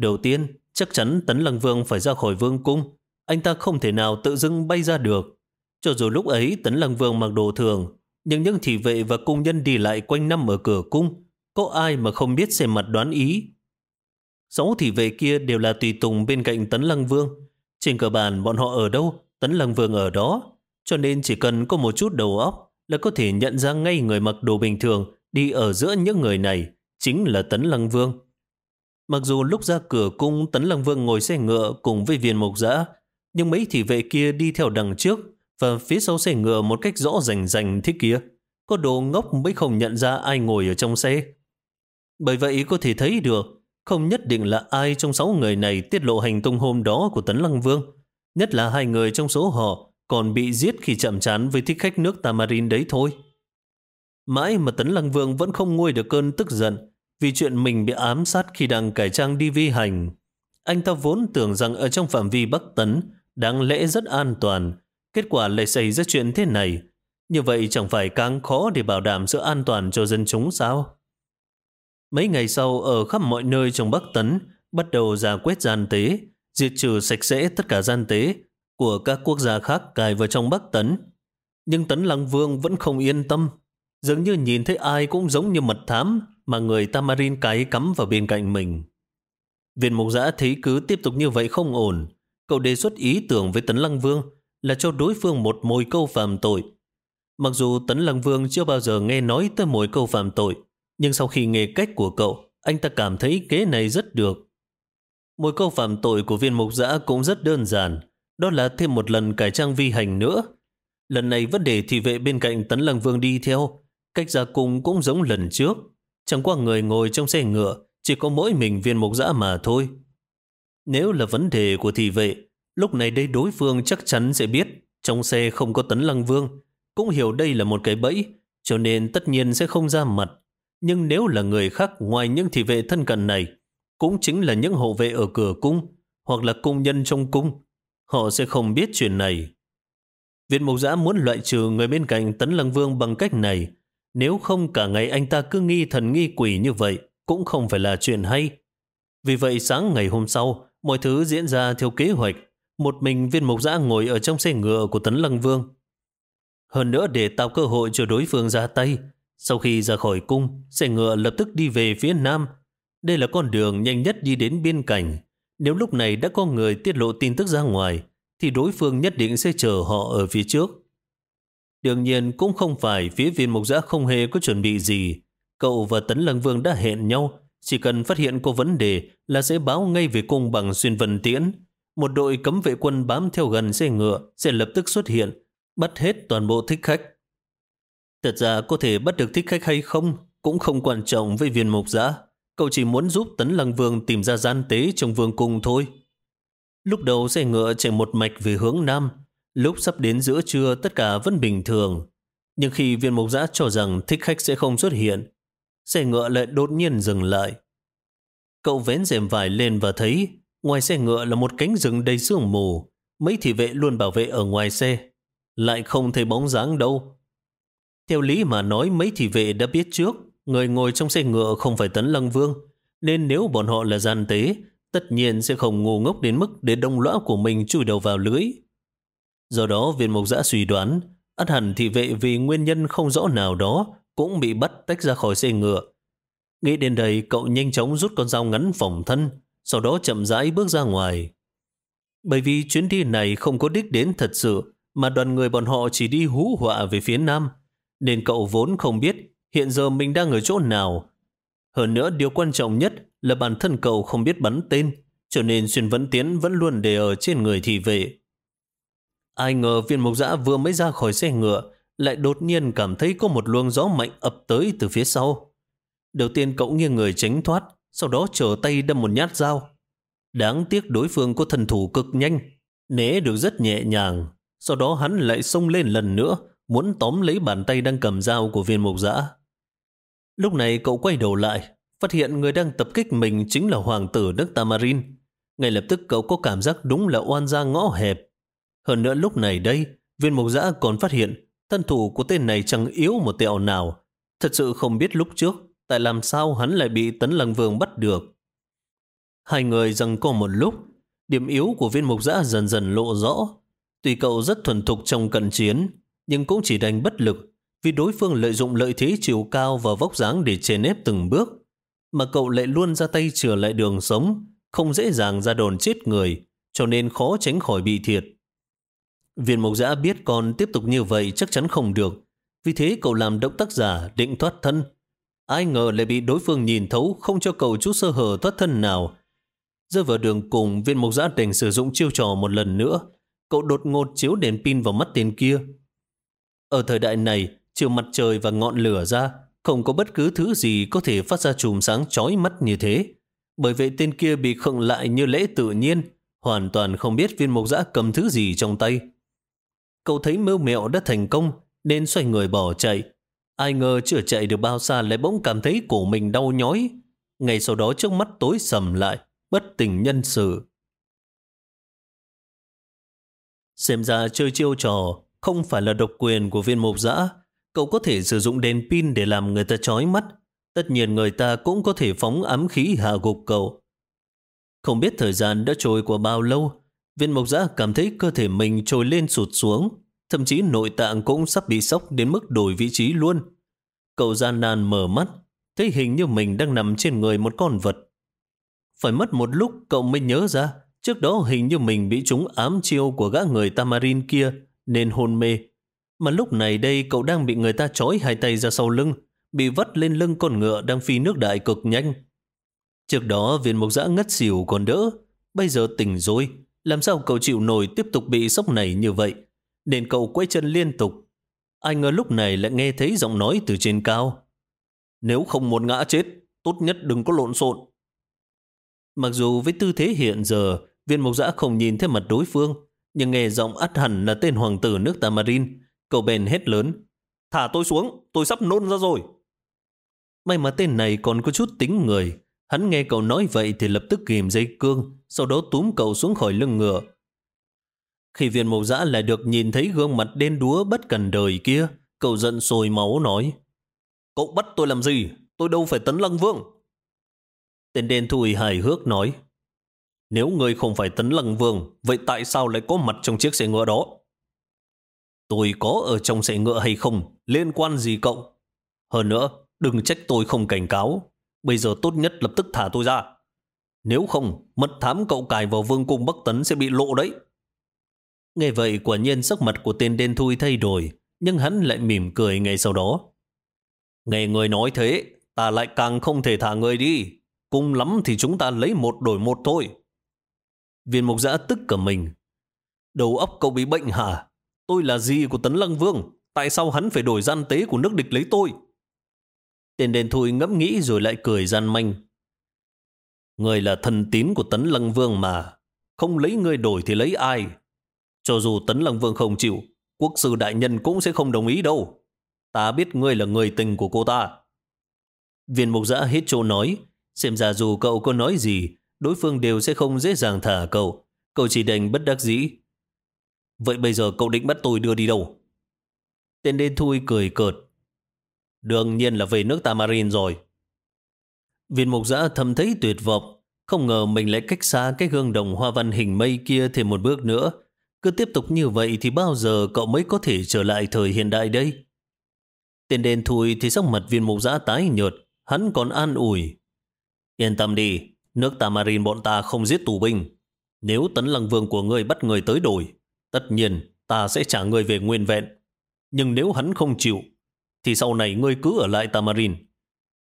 Đầu tiên, chắc chắn Tấn Lăng Vương phải ra khỏi vương cung. Anh ta không thể nào tự dưng bay ra được. Cho dù lúc ấy Tấn Lăng Vương mặc đồ thường, nhưng những thị vệ và cung nhân đi lại quanh năm ở cửa cung, có ai mà không biết xem mặt đoán ý. Sáu thị vệ kia đều là tùy tùng bên cạnh Tấn Lăng Vương. Trên cơ bản bọn họ ở đâu, Tấn Lăng Vương ở đó. Cho nên chỉ cần có một chút đầu óc là có thể nhận ra ngay người mặc đồ bình thường đi ở giữa những người này chính là Tấn Lăng Vương. Mặc dù lúc ra cửa cung Tấn Lăng Vương ngồi xe ngựa cùng với viên mộc giã, nhưng mấy thị vệ kia đi theo đằng trước và phía sau xe ngựa một cách rõ rành rành thế kia. Có đồ ngốc mới không nhận ra ai ngồi ở trong xe. Bởi vậy có thể thấy được, không nhất định là ai trong sáu người này tiết lộ hành tung hôm đó của Tấn Lăng Vương. Nhất là hai người trong số họ còn bị giết khi chậm chán với thích khách nước Tamarin đấy thôi. Mãi mà Tấn Lăng Vương vẫn không nguôi được cơn tức giận vì chuyện mình bị ám sát khi đang cải trang đi vi hành. Anh ta vốn tưởng rằng ở trong phạm vi Bắc Tấn đáng lẽ rất an toàn, kết quả lại xảy ra chuyện thế này. Như vậy chẳng phải càng khó để bảo đảm sự an toàn cho dân chúng sao? Mấy ngày sau ở khắp mọi nơi trong Bắc Tấn bắt đầu ra quét gian tế, diệt trừ sạch sẽ tất cả gian tế của các quốc gia khác cài vào trong Bắc Tấn. Nhưng Tấn Lăng Vương vẫn không yên tâm, dường như nhìn thấy ai cũng giống như mật thám mà người Tamarin cái cắm vào bên cạnh mình. Viên mục giã thấy cứ tiếp tục như vậy không ổn, cậu đề xuất ý tưởng với Tấn Lăng Vương là cho đối phương một mồi câu phạm tội. Mặc dù Tấn Lăng Vương chưa bao giờ nghe nói tới mồi câu phạm tội, nhưng sau khi nghe cách của cậu, anh ta cảm thấy kế này rất được. Mồi câu phạm tội của viên mục giã cũng rất đơn giản, đó là thêm một lần cải trang vi hành nữa. Lần này vấn đề thị vệ bên cạnh Tấn Lăng Vương đi theo, cách ra cung cũng giống lần trước. Chẳng qua người ngồi trong xe ngựa, chỉ có mỗi mình viên mục giã mà thôi. Nếu là vấn đề của thị vệ, lúc này đây đối phương chắc chắn sẽ biết trong xe không có Tấn Lăng Vương, cũng hiểu đây là một cái bẫy, cho nên tất nhiên sẽ không ra mặt. Nhưng nếu là người khác ngoài những thị vệ thân cận này, cũng chính là những hộ vệ ở cửa cung, hoặc là cung nhân trong cung, họ sẽ không biết chuyện này. Viện Mộc Giã muốn loại trừ người bên cạnh Tấn Lăng Vương bằng cách này, nếu không cả ngày anh ta cứ nghi thần nghi quỷ như vậy, cũng không phải là chuyện hay. Vì vậy sáng ngày hôm sau, mọi thứ diễn ra theo kế hoạch. Một mình viên mộc giã ngồi ở trong xe ngựa của Tấn Lăng Vương. Hơn nữa để tạo cơ hội cho đối phương ra tay, sau khi ra khỏi cung, xe ngựa lập tức đi về phía nam. Đây là con đường nhanh nhất đi đến biên cảnh. Nếu lúc này đã có người tiết lộ tin tức ra ngoài, thì đối phương nhất định sẽ chờ họ ở phía trước. Đương nhiên cũng không phải phía viên mục giã không hề có chuẩn bị gì. Cậu và Tấn Lăng Vương đã hẹn nhau, chỉ cần phát hiện có vấn đề là sẽ báo ngay về cung bằng xuyên vân tiễn. Một đội cấm vệ quân bám theo gần xe ngựa sẽ lập tức xuất hiện, bắt hết toàn bộ thích khách. Thật ra có thể bắt được thích khách hay không cũng không quan trọng với viên mục giã. Cậu chỉ muốn giúp Tấn Lăng Vương tìm ra gian tế trong vương cung thôi. Lúc đầu xe ngựa chạy một mạch về hướng Nam, lúc sắp đến giữa trưa tất cả vẫn bình thường. Nhưng khi viên mục giã cho rằng thích khách sẽ không xuất hiện, xe ngựa lại đột nhiên dừng lại. Cậu vén rèm vải lên và thấy ngoài xe ngựa là một cánh rừng đầy sương mù, mấy thị vệ luôn bảo vệ ở ngoài xe, lại không thấy bóng dáng đâu. Theo lý mà nói mấy thị vệ đã biết trước, người ngồi trong xe ngựa không phải Tấn Lăng Vương, nên nếu bọn họ là gian tế, tất nhiên sẽ không ngu ngốc đến mức để đông lõa của mình chui đầu vào lưới. Do đó viên mục giã suy đoán, ắt hẳn thị vệ vì nguyên nhân không rõ nào đó cũng bị bắt tách ra khỏi xe ngựa. Nghĩ đến đây, cậu nhanh chóng rút con dao ngắn phòng thân, sau đó chậm rãi bước ra ngoài. Bởi vì chuyến đi này không có đích đến thật sự, mà đoàn người bọn họ chỉ đi hú họa về phía nam, nên cậu vốn không biết hiện giờ mình đang ở chỗ nào. Hơn nữa, điều quan trọng nhất là bản thân cậu không biết bắn tên, cho nên xuyên vấn tiến vẫn luôn để ở trên người thị vệ. Ai ngờ viên mục giã vừa mới ra khỏi xe ngựa, lại đột nhiên cảm thấy có một luồng gió mạnh ập tới từ phía sau. Đầu tiên cậu nghiêng người tránh thoát, sau đó trở tay đâm một nhát dao. Đáng tiếc đối phương có thần thủ cực nhanh, né được rất nhẹ nhàng. Sau đó hắn lại xông lên lần nữa, muốn tóm lấy bàn tay đang cầm dao của viên mục giã. Lúc này cậu quay đầu lại, phát hiện người đang tập kích mình chính là hoàng tử nước Tamarin. Ngay lập tức cậu có cảm giác đúng là oan gia ngõ hẹp. Hơn nữa lúc này đây, viên mục giã còn phát hiện thân thủ của tên này chẳng yếu một tẹo nào. Thật sự không biết lúc trước tại làm sao hắn lại bị tấn lăng vương bắt được. Hai người rằng có một lúc, điểm yếu của viên mục giã dần dần lộ rõ. Tuy cậu rất thuần thục trong cận chiến, nhưng cũng chỉ đành bất lực vì đối phương lợi dụng lợi thế chiều cao và vóc dáng để chèn ép từng bước, mà cậu lại luôn ra tay chừa lại đường sống, không dễ dàng ra đồn chết người, cho nên khó tránh khỏi bị thiệt. Viên mộc giã biết còn tiếp tục như vậy chắc chắn không được, vì thế cậu làm động tác giả định thoát thân. Ai ngờ lại bị đối phương nhìn thấu không cho cậu chút sơ hở thoát thân nào. Rơi vào đường cùng, viên mộc giã đành sử dụng chiêu trò một lần nữa. Cậu đột ngột chiếu đèn pin vào mắt tên kia. Ở thời đại này, chiều mặt trời và ngọn lửa ra, không có bất cứ thứ gì có thể phát ra chùm sáng chói mắt như thế. Bởi vậy tên kia bị khựng lại như lễ tự nhiên, hoàn toàn không biết viên mộc giã cầm thứ gì trong tay. Cậu thấy mưu mẹo đã thành công, nên xoay người bỏ chạy. Ai ngờ chưa chạy được bao xa lại bỗng cảm thấy cổ mình đau nhói. Ngày sau đó trước mắt tối sầm lại, bất tỉnh nhân sự. Xem ra chơi chiêu trò không phải là độc quyền của viên mục giã. Cậu có thể sử dụng đèn pin để làm người ta chói mắt. Tất nhiên người ta cũng có thể phóng ám khí hạ gục cậu. Không biết thời gian đã trôi qua bao lâu, viên mộc giã cảm thấy cơ thể mình trồi lên sụt xuống, thậm chí nội tạng cũng sắp bị sốc đến mức đổi vị trí luôn. Cậu gian nan mở mắt, thấy hình như mình đang nằm trên người một con vật. Phải mất một lúc cậu mới nhớ ra, trước đó hình như mình bị trúng ám chiêu của gã người Tamarin kia, nên hôn mê. Mà lúc này đây cậu đang bị người ta trói hai tay ra sau lưng, bị vắt lên lưng con ngựa đang phi nước đại cực nhanh. Trước đó viên mộc giã ngất xỉu còn đỡ, bây giờ tỉnh rồi, làm sao cậu chịu nổi tiếp tục bị sốc này như vậy? Nên cậu quay chân liên tục. Ai ngờ lúc này lại nghe thấy giọng nói từ trên cao. Nếu không muốn ngã chết, tốt nhất đừng có lộn xộn. Mặc dù với tư thế hiện giờ, viên mộc giã không nhìn thấy mặt đối phương, nhưng nghe giọng ắt hẳn là tên hoàng tử nước Tamarin. Cậu bèn hét lớn. Thả tôi xuống, tôi sắp nôn ra rồi. May mà tên này còn có chút tính người. Hắn nghe cậu nói vậy thì lập tức ghim dây cương, sau đó túm cậu xuống khỏi lưng ngựa. Khi viên mộc giã lại được nhìn thấy gương mặt đen đúa bất cần đời kia, cậu giận sôi máu nói. Cậu bắt tôi làm gì? Tôi đâu phải tấn lăng vương. Tên đen thùi hài hước nói. Nếu ngươi không phải tấn lăng vương, vậy tại sao lại có mặt trong chiếc xe ngựa đó? Tôi có ở trong xe ngựa hay không, liên quan gì cậu? Hơn nữa, đừng trách tôi không cảnh cáo. Bây giờ tốt nhất lập tức thả tôi ra. Nếu không, mật thám cậu cài vào vương cung Bắc Tấn sẽ bị lộ đấy. Nghe vậy quả nhiên sắc mặt của tên đen thui thay đổi, nhưng hắn lại mỉm cười ngay sau đó. Nghe người nói thế, ta lại càng không thể thả người đi. Cùng lắm thì chúng ta lấy một đổi một thôi. Viên mục giã tức cả mình. Đầu óc cậu bị bệnh hả? Tôi là gì của Tấn Lăng Vương? Tại sao hắn phải đổi gian tế của nước địch lấy tôi? Tên đền thui ngẫm nghĩ rồi lại cười gian manh. Người là thần tín của Tấn Lăng Vương mà. Không lấy người đổi thì lấy ai? Cho dù Tấn Lăng Vương không chịu, quốc sư đại nhân cũng sẽ không đồng ý đâu. Ta biết ngươi là người tình của cô ta. Viên mục giã hết chỗ nói, xem ra dù cậu có nói gì, đối phương đều sẽ không dễ dàng thả cậu. Cậu chỉ đành bất đắc dĩ. Vậy bây giờ cậu định bắt tôi đưa đi đâu? Tên đen thui cười cợt. Đương nhiên là về nước Tamarin rồi. Viên mục giã thầm thấy tuyệt vọng. Không ngờ mình lại cách xa cái gương đồng hoa văn hình mây kia thêm một bước nữa. Cứ tiếp tục như vậy thì bao giờ cậu mới có thể trở lại thời hiện đại đây? Tên đen thui thì sắc mặt viên mục giã tái nhợt. Hắn còn an ủi. Yên tâm đi, nước Tamarin bọn ta không giết tù binh. Nếu tấn lăng vương của ngươi bắt người tới đổi, tất nhiên ta sẽ trả người về nguyên vẹn. Nhưng nếu hắn không chịu, thì sau này ngươi cứ ở lại Tamarin.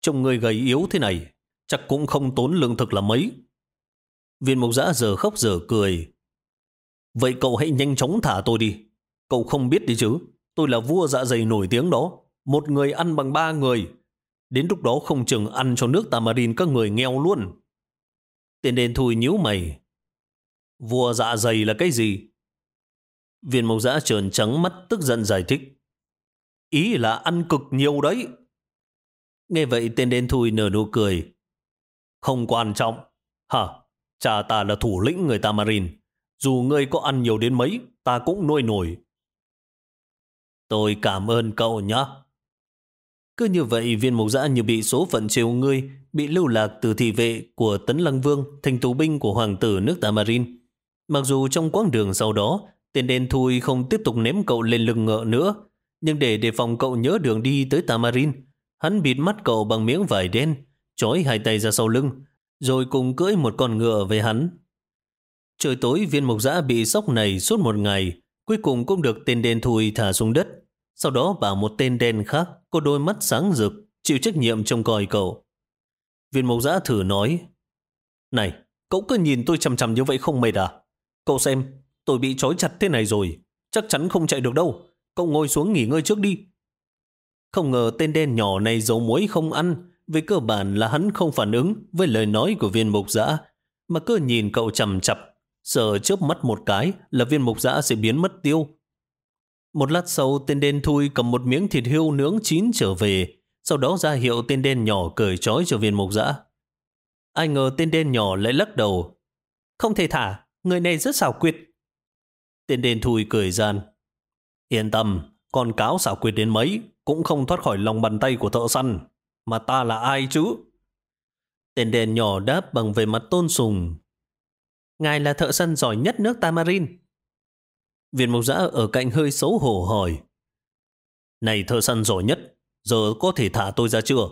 Trông ngươi gầy yếu thế này, chắc cũng không tốn lương thực là mấy. Viên mục giã giờ khóc giờ cười. Vậy cậu hãy nhanh chóng thả tôi đi. Cậu không biết đi chứ, tôi là vua dạ dày nổi tiếng đó. Một người ăn bằng ba người. Đến lúc đó không chừng ăn cho nước Tamarin các người nghèo luôn. Tiền đền thui nhíu mày. Vua dạ dày là cái gì? Viên mộc giã trờn trắng mắt tức giận giải thích. Ý là ăn cực nhiều đấy. Nghe vậy tên đen thui nở nụ cười. Không quan trọng. Hả? Cha ta là thủ lĩnh người Tamarin. Dù ngươi có ăn nhiều đến mấy, ta cũng nuôi nổi. Tôi cảm ơn cậu nhé. Cứ như vậy viên mục giã như bị số phận chiều ngươi, bị lưu lạc từ thị vệ của Tấn Lăng Vương thành tù binh của hoàng tử nước Tamarin. Mặc dù trong quãng đường sau đó, tên đen thui không tiếp tục ném cậu lên lưng ngựa nữa, nhưng để đề phòng cậu nhớ đường đi tới Tamarin, hắn bịt mắt cậu bằng miếng vải đen, trói hai tay ra sau lưng, rồi cùng cưỡi một con ngựa về hắn. Trời tối viên mục giã bị sốc này suốt một ngày, cuối cùng cũng được tên đen thui thả xuống đất. Sau đó bảo một tên đen khác có đôi mắt sáng rực, chịu trách nhiệm trông coi cậu. Viên mục giã thử nói, Này, cậu cứ nhìn tôi chầm chầm như vậy không mệt à? Cậu xem, tôi bị trói chặt thế này rồi, chắc chắn không chạy được đâu. Cậu ngồi xuống nghỉ ngơi trước đi. Không ngờ tên đen nhỏ này dấu muối không ăn, về cơ bản là hắn không phản ứng với lời nói của viên mục giã, mà cứ nhìn cậu chầm chập, sợ chớp mắt một cái là viên mục giã sẽ biến mất tiêu. Một lát sau, tên đen thui cầm một miếng thịt hươu nướng chín trở về, sau đó ra hiệu tên đen nhỏ cởi trói cho viên mục giã. Ai ngờ tên đen nhỏ lại lắc đầu. Không thể thả, người này rất xảo quyệt. Tên đen thui cười gian. Yên tâm, con cáo xảo quyệt đến mấy cũng không thoát khỏi lòng bàn tay của thợ săn. Mà ta là ai chứ? Tên đen nhỏ đáp bằng về mặt tôn sùng. Ngài là thợ săn giỏi nhất nước Tamarin. Viên mộc giã ở cạnh hơi xấu hổ hỏi. Này thợ săn giỏi nhất, giờ có thể thả tôi ra chưa?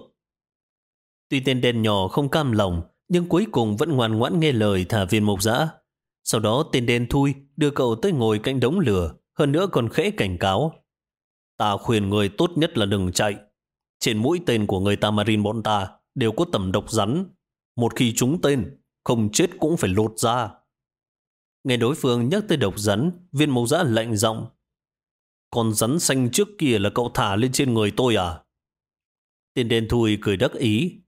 Tuy tên đen nhỏ không cam lòng, nhưng cuối cùng vẫn ngoan ngoãn nghe lời thả viên mộc giã. Sau đó tên đen thui đưa cậu tới ngồi cạnh đống lửa, hơn nữa còn khẽ cảnh cáo. Ta khuyên người tốt nhất là đừng chạy. Trên mũi tên của người Tamarin bọn ta đều có tầm độc rắn. Một khi trúng tên, không chết cũng phải lột ra. Nghe đối phương nhắc tới độc rắn, viên mẫu giã lạnh giọng. Con rắn xanh trước kia là cậu thả lên trên người tôi à? Tên đen thui cười đắc ý.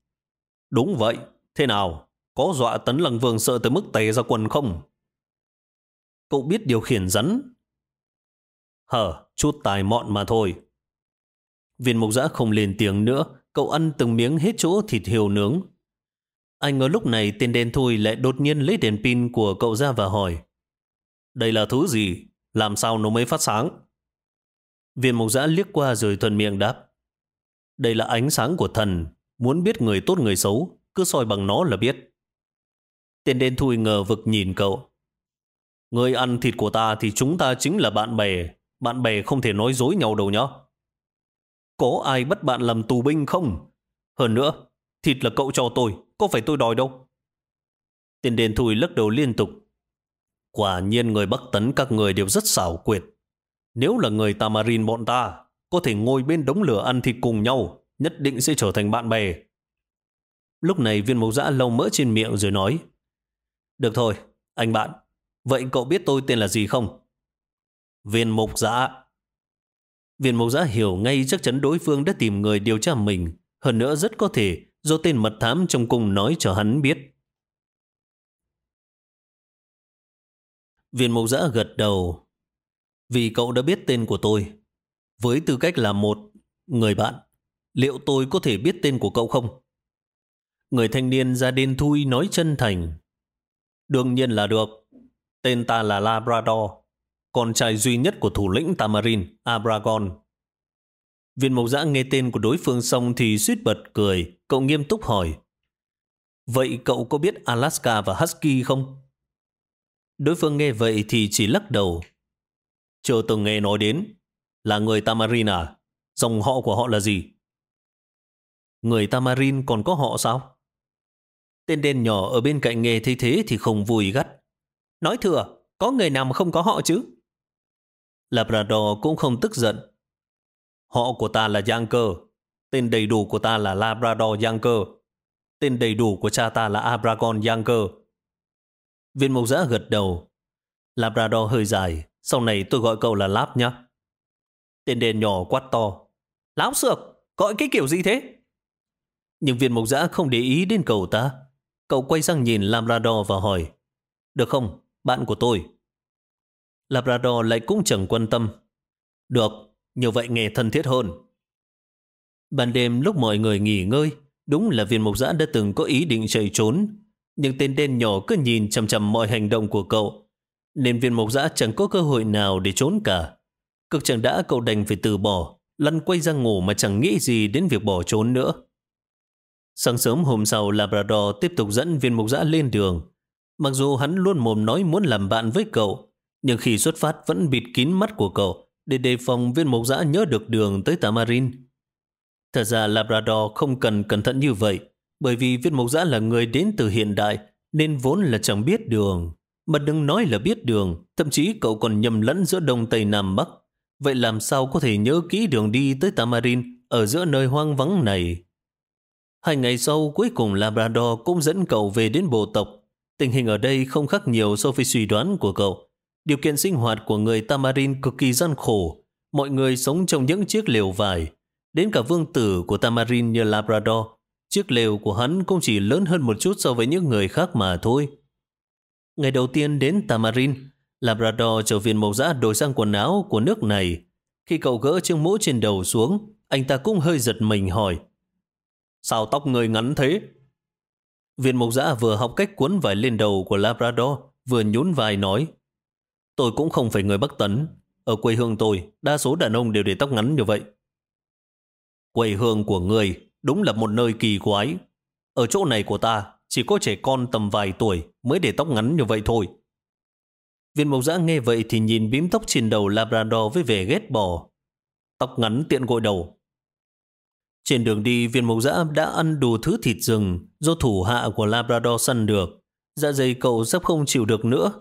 Đúng vậy, thế nào? Có dọa tấn lăng vương sợ tới mức tè ra quần không? Cậu biết điều khiển rắn. Hở, chút tài mọn mà thôi. Viên mục giã không lên tiếng nữa, cậu ăn từng miếng hết chỗ thịt hiều nướng. Anh ngờ lúc này tên đen thui lại đột nhiên lấy đèn pin của cậu ra và hỏi. Đây là thứ gì? Làm sao nó mới phát sáng? Viên mục giã liếc qua rồi thuần miệng đáp. Đây là ánh sáng của thần. Muốn biết người tốt người xấu, cứ soi bằng nó là biết. Tên đen thui ngờ vực nhìn cậu. Người ăn thịt của ta thì chúng ta chính là bạn bè. Bạn bè không thể nói dối nhau đâu nhá. Có ai bắt bạn làm tù binh không? Hơn nữa, thịt là cậu cho tôi, có phải tôi đòi đâu? tiền đền thùi lắc đầu liên tục. Quả nhiên người Bắc Tấn các người đều rất xảo quyệt. Nếu là người Tamarin bọn ta, có thể ngồi bên đống lửa ăn thịt cùng nhau, nhất định sẽ trở thành bạn bè. Lúc này viên mộc dã lâu mỡ trên miệng rồi nói. Được thôi, anh bạn, vậy cậu biết tôi tên là gì không? Viên mục giã. Viên mục giã hiểu ngay chắc chắn đối phương đã tìm người điều tra mình. Hơn nữa rất có thể do tên mật thám trong cung nói cho hắn biết. Viên mục giã gật đầu. Vì cậu đã biết tên của tôi. Với tư cách là một người bạn, liệu tôi có thể biết tên của cậu không? Người thanh niên ra đen thui nói chân thành. Đương nhiên là được. Tên ta là Labrador con trai duy nhất của thủ lĩnh Tamarin, Abragon. Viên mộc giã nghe tên của đối phương xong thì suýt bật cười, cậu nghiêm túc hỏi. Vậy cậu có biết Alaska và Husky không? Đối phương nghe vậy thì chỉ lắc đầu. Chưa từng nghe nói đến. Là người Tamarin à? Dòng họ của họ là gì? Người Tamarin còn có họ sao? Tên đen nhỏ ở bên cạnh nghe thấy thế thì không vui gắt. Nói thừa, có người nào mà không có họ chứ? Labrador cũng không tức giận. Họ của ta là Yanker. Tên đầy đủ của ta là Labrador Yanker. Tên đầy đủ của cha ta là Abragon Yanker. Viên mộc giã gật đầu. Labrador hơi dài. Sau này tôi gọi cậu là Lab nhé. Tên đèn nhỏ quát to. Láo sược, gọi cái kiểu gì thế? Nhưng viên mộc giã không để ý đến cậu ta. Cậu quay sang nhìn Labrador và hỏi. Được không, bạn của tôi? Labrador lại cũng chẳng quan tâm. Được, như vậy nghề thân thiết hơn. Ban đêm lúc mọi người nghỉ ngơi, Đúng là viên mục giã đã từng có ý định chạy trốn, nhưng tên đen nhỏ cứ nhìn chầm chầm mọi hành động của cậu, nên viên mục giã chẳng có cơ hội nào để trốn cả. Cực chẳng đã cậu đành phải từ bỏ, lăn quay ra ngủ mà chẳng nghĩ gì đến việc bỏ trốn nữa. Sáng sớm hôm sau, Labrador tiếp tục dẫn viên mục giã lên đường. Mặc dù hắn luôn mồm nói muốn làm bạn với cậu, nhưng khi xuất phát vẫn bịt kín mắt của cậu để đề phòng viên mộc giã nhớ được đường tới Tamarin. Thật ra Labrador không cần cẩn thận như vậy, bởi vì viên mộc giã là người đến từ hiện đại, nên vốn là chẳng biết đường. Mà đừng nói là biết đường, thậm chí cậu còn nhầm lẫn giữa Đông Tây Nam Bắc. Vậy làm sao có thể nhớ kỹ đường đi tới Tamarin ở giữa nơi hoang vắng này? Hai ngày sau, cuối cùng Labrador cũng dẫn cậu về đến bộ tộc. Tình hình ở đây không khác nhiều so với suy đoán của cậu. Điều kiện sinh hoạt của người Tamarin cực kỳ gian khổ. Mọi người sống trong những chiếc lều vải. Đến cả vương tử của Tamarin như Labrador, chiếc lều của hắn cũng chỉ lớn hơn một chút so với những người khác mà thôi. Ngày đầu tiên đến Tamarin, Labrador chờ viên mộc giã đổi sang quần áo của nước này. Khi cậu gỡ chiếc mũ trên đầu xuống, anh ta cũng hơi giật mình hỏi. Sao tóc người ngắn thế? Viên mộc giã vừa học cách cuốn vải lên đầu của Labrador, vừa nhún vai nói. Tôi cũng không phải người Bắc Tấn. Ở quê hương tôi, đa số đàn ông đều để tóc ngắn như vậy. Quê hương của người đúng là một nơi kỳ quái. Ở chỗ này của ta, chỉ có trẻ con tầm vài tuổi mới để tóc ngắn như vậy thôi. Viên mộc giã nghe vậy thì nhìn bím tóc trên đầu Labrador với vẻ ghét bỏ. Tóc ngắn tiện gội đầu. Trên đường đi, viên mộc giã đã ăn đủ thứ thịt rừng do thủ hạ của Labrador săn được. Dạ dày cậu sắp không chịu được nữa.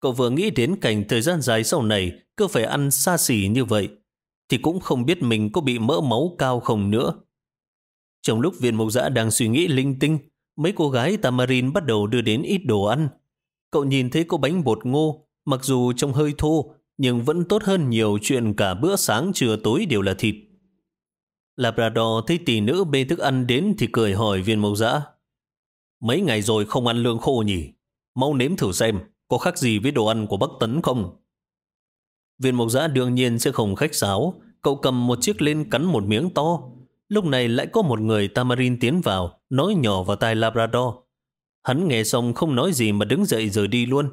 Cậu vừa nghĩ đến cảnh thời gian dài sau này cứ phải ăn xa xỉ như vậy, thì cũng không biết mình có bị mỡ máu cao không nữa. Trong lúc viên mộc giã đang suy nghĩ linh tinh, mấy cô gái Tamarin bắt đầu đưa đến ít đồ ăn. Cậu nhìn thấy có bánh bột ngô, mặc dù trông hơi thô, nhưng vẫn tốt hơn nhiều chuyện cả bữa sáng trưa tối đều là thịt. Labrador thấy tỷ nữ bê thức ăn đến thì cười hỏi viên mộc dã. Mấy ngày rồi không ăn lương khô nhỉ? Mau nếm thử xem, có khác gì với đồ ăn của Bắc Tấn không? Viên mộc Giã đương nhiên sẽ không khách sáo. Cậu cầm một chiếc lên cắn một miếng to. Lúc này lại có một người Tamarin tiến vào, nói nhỏ vào tai Labrador. Hắn nghe xong không nói gì mà đứng dậy rời đi luôn.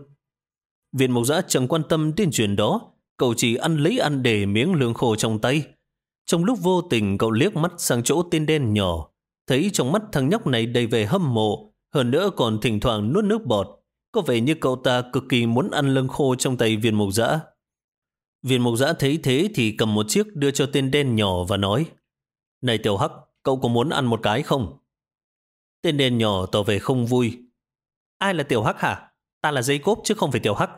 Viên mộc giã chẳng quan tâm đến chuyện đó, cậu chỉ ăn lấy ăn để miếng lương khô trong tay. Trong lúc vô tình cậu liếc mắt sang chỗ tên đen nhỏ, thấy trong mắt thằng nhóc này đầy vẻ hâm mộ, hơn nữa còn thỉnh thoảng nuốt nước bọt. Có vẻ như cậu ta cực kỳ muốn ăn lưng khô trong tay viên mộc giã. Viên mộc giã thấy thế thì cầm một chiếc đưa cho tên đen nhỏ và nói Này tiểu hắc, cậu có muốn ăn một cái không? Tên đen nhỏ tỏ vẻ không vui. Ai là tiểu hắc hả? Ta là dây cốp chứ không phải tiểu hắc.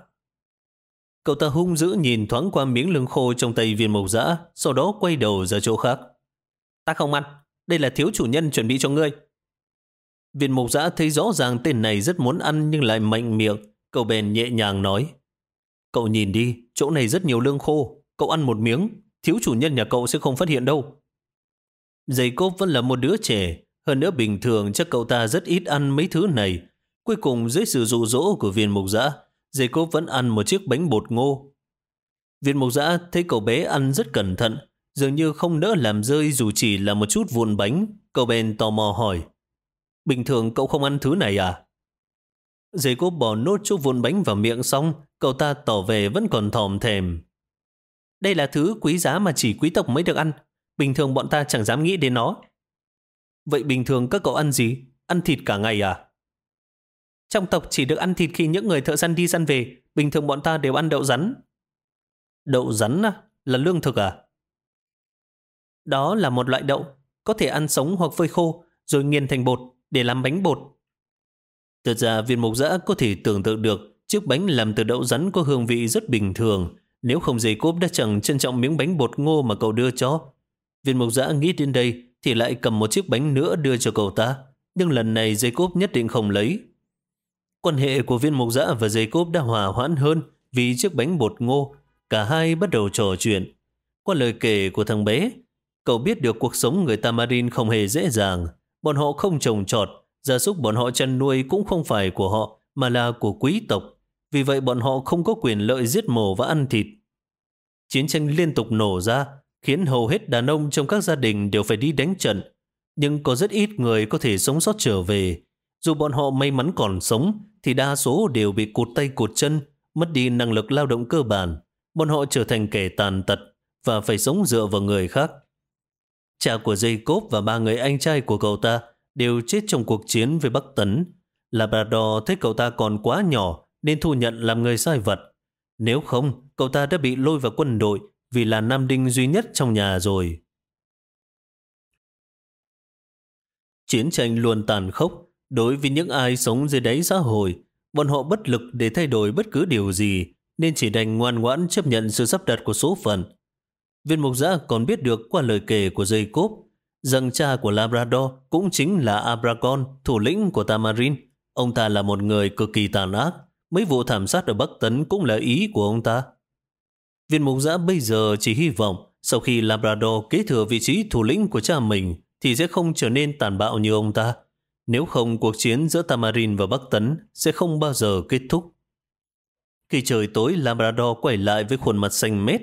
Cậu ta hung dữ nhìn thoáng qua miếng lưng khô trong tay viên mộc dã, sau đó quay đầu ra chỗ khác. Ta không ăn, đây là thiếu chủ nhân chuẩn bị cho ngươi. Viên mộc Giã thấy rõ ràng tên này rất muốn ăn nhưng lại mạnh miệng, cậu bèn nhẹ nhàng nói. Cậu nhìn đi, chỗ này rất nhiều lương khô, cậu ăn một miếng, thiếu chủ nhân nhà cậu sẽ không phát hiện đâu. Giày cốp vẫn là một đứa trẻ, hơn nữa bình thường chắc cậu ta rất ít ăn mấy thứ này. Cuối cùng dưới sự dụ dỗ của viên mục giã, giày cốp vẫn ăn một chiếc bánh bột ngô. Viên mục giã thấy cậu bé ăn rất cẩn thận, dường như không nỡ làm rơi dù chỉ là một chút vụn bánh. Cậu bèn tò mò hỏi, bình thường cậu không ăn thứ này à? Dây cốp bỏ nốt chút vụn bánh vào miệng xong, cậu ta tỏ về vẫn còn thòm thèm. Đây là thứ quý giá mà chỉ quý tộc mới được ăn. Bình thường bọn ta chẳng dám nghĩ đến nó. Vậy bình thường các cậu ăn gì? Ăn thịt cả ngày à? Trong tộc chỉ được ăn thịt khi những người thợ săn đi săn về. Bình thường bọn ta đều ăn đậu rắn. Đậu rắn à? Là lương thực à? Đó là một loại đậu. Có thể ăn sống hoặc phơi khô, rồi nghiền thành bột để làm bánh bột. Thật ra viên mục giã có thể tưởng tượng được chiếc bánh làm từ đậu rắn có hương vị rất bình thường. Nếu không dây cốp đã chẳng trân trọng miếng bánh bột ngô mà cậu đưa cho. Viên mục giã nghĩ đến đây thì lại cầm một chiếc bánh nữa đưa cho cậu ta. Nhưng lần này dây cốp nhất định không lấy. Quan hệ của viên mục giã và dây cốp đã hòa hoãn hơn vì chiếc bánh bột ngô. Cả hai bắt đầu trò chuyện. Qua lời kể của thằng bé, cậu biết được cuộc sống người Tamarin không hề dễ dàng. Bọn họ không trồng trọt, gia súc bọn họ chăn nuôi cũng không phải của họ, mà là của quý tộc. Vì vậy bọn họ không có quyền lợi giết mổ và ăn thịt. Chiến tranh liên tục nổ ra, khiến hầu hết đàn ông trong các gia đình đều phải đi đánh trận. nhưng có rất ít người có thể sống sót trở về. Dù bọn họ may mắn còn sống, thì đa số đều bị cụt tay cụt chân, mất đi năng lực lao động cơ bản. Bọn họ trở thành kẻ tàn tật và phải sống dựa vào người khác. Cha của Jacob và ba người anh trai của cậu ta đều chết trong cuộc chiến với Bắc Tấn. Labrador thấy cậu ta còn quá nhỏ nên thu nhận làm người sai vật. Nếu không, cậu ta đã bị lôi vào quân đội vì là nam đinh duy nhất trong nhà rồi. Chiến tranh luôn tàn khốc đối với những ai sống dưới đáy xã hội. Bọn họ bất lực để thay đổi bất cứ điều gì nên chỉ đành ngoan ngoãn chấp nhận sự sắp đặt của số phận. Viên mục giã còn biết được qua lời kể của Jacob rằng cha của Labrador cũng chính là Abragon, thủ lĩnh của Tamarin. Ông ta là một người cực kỳ tàn ác. Mấy vụ thảm sát ở Bắc Tấn cũng là ý của ông ta. Viên mục giã bây giờ chỉ hy vọng sau khi Labrador kế thừa vị trí thủ lĩnh của cha mình thì sẽ không trở nên tàn bạo như ông ta. Nếu không, cuộc chiến giữa Tamarin và Bắc Tấn sẽ không bao giờ kết thúc. Khi trời tối, Labrador quay lại với khuôn mặt xanh mét.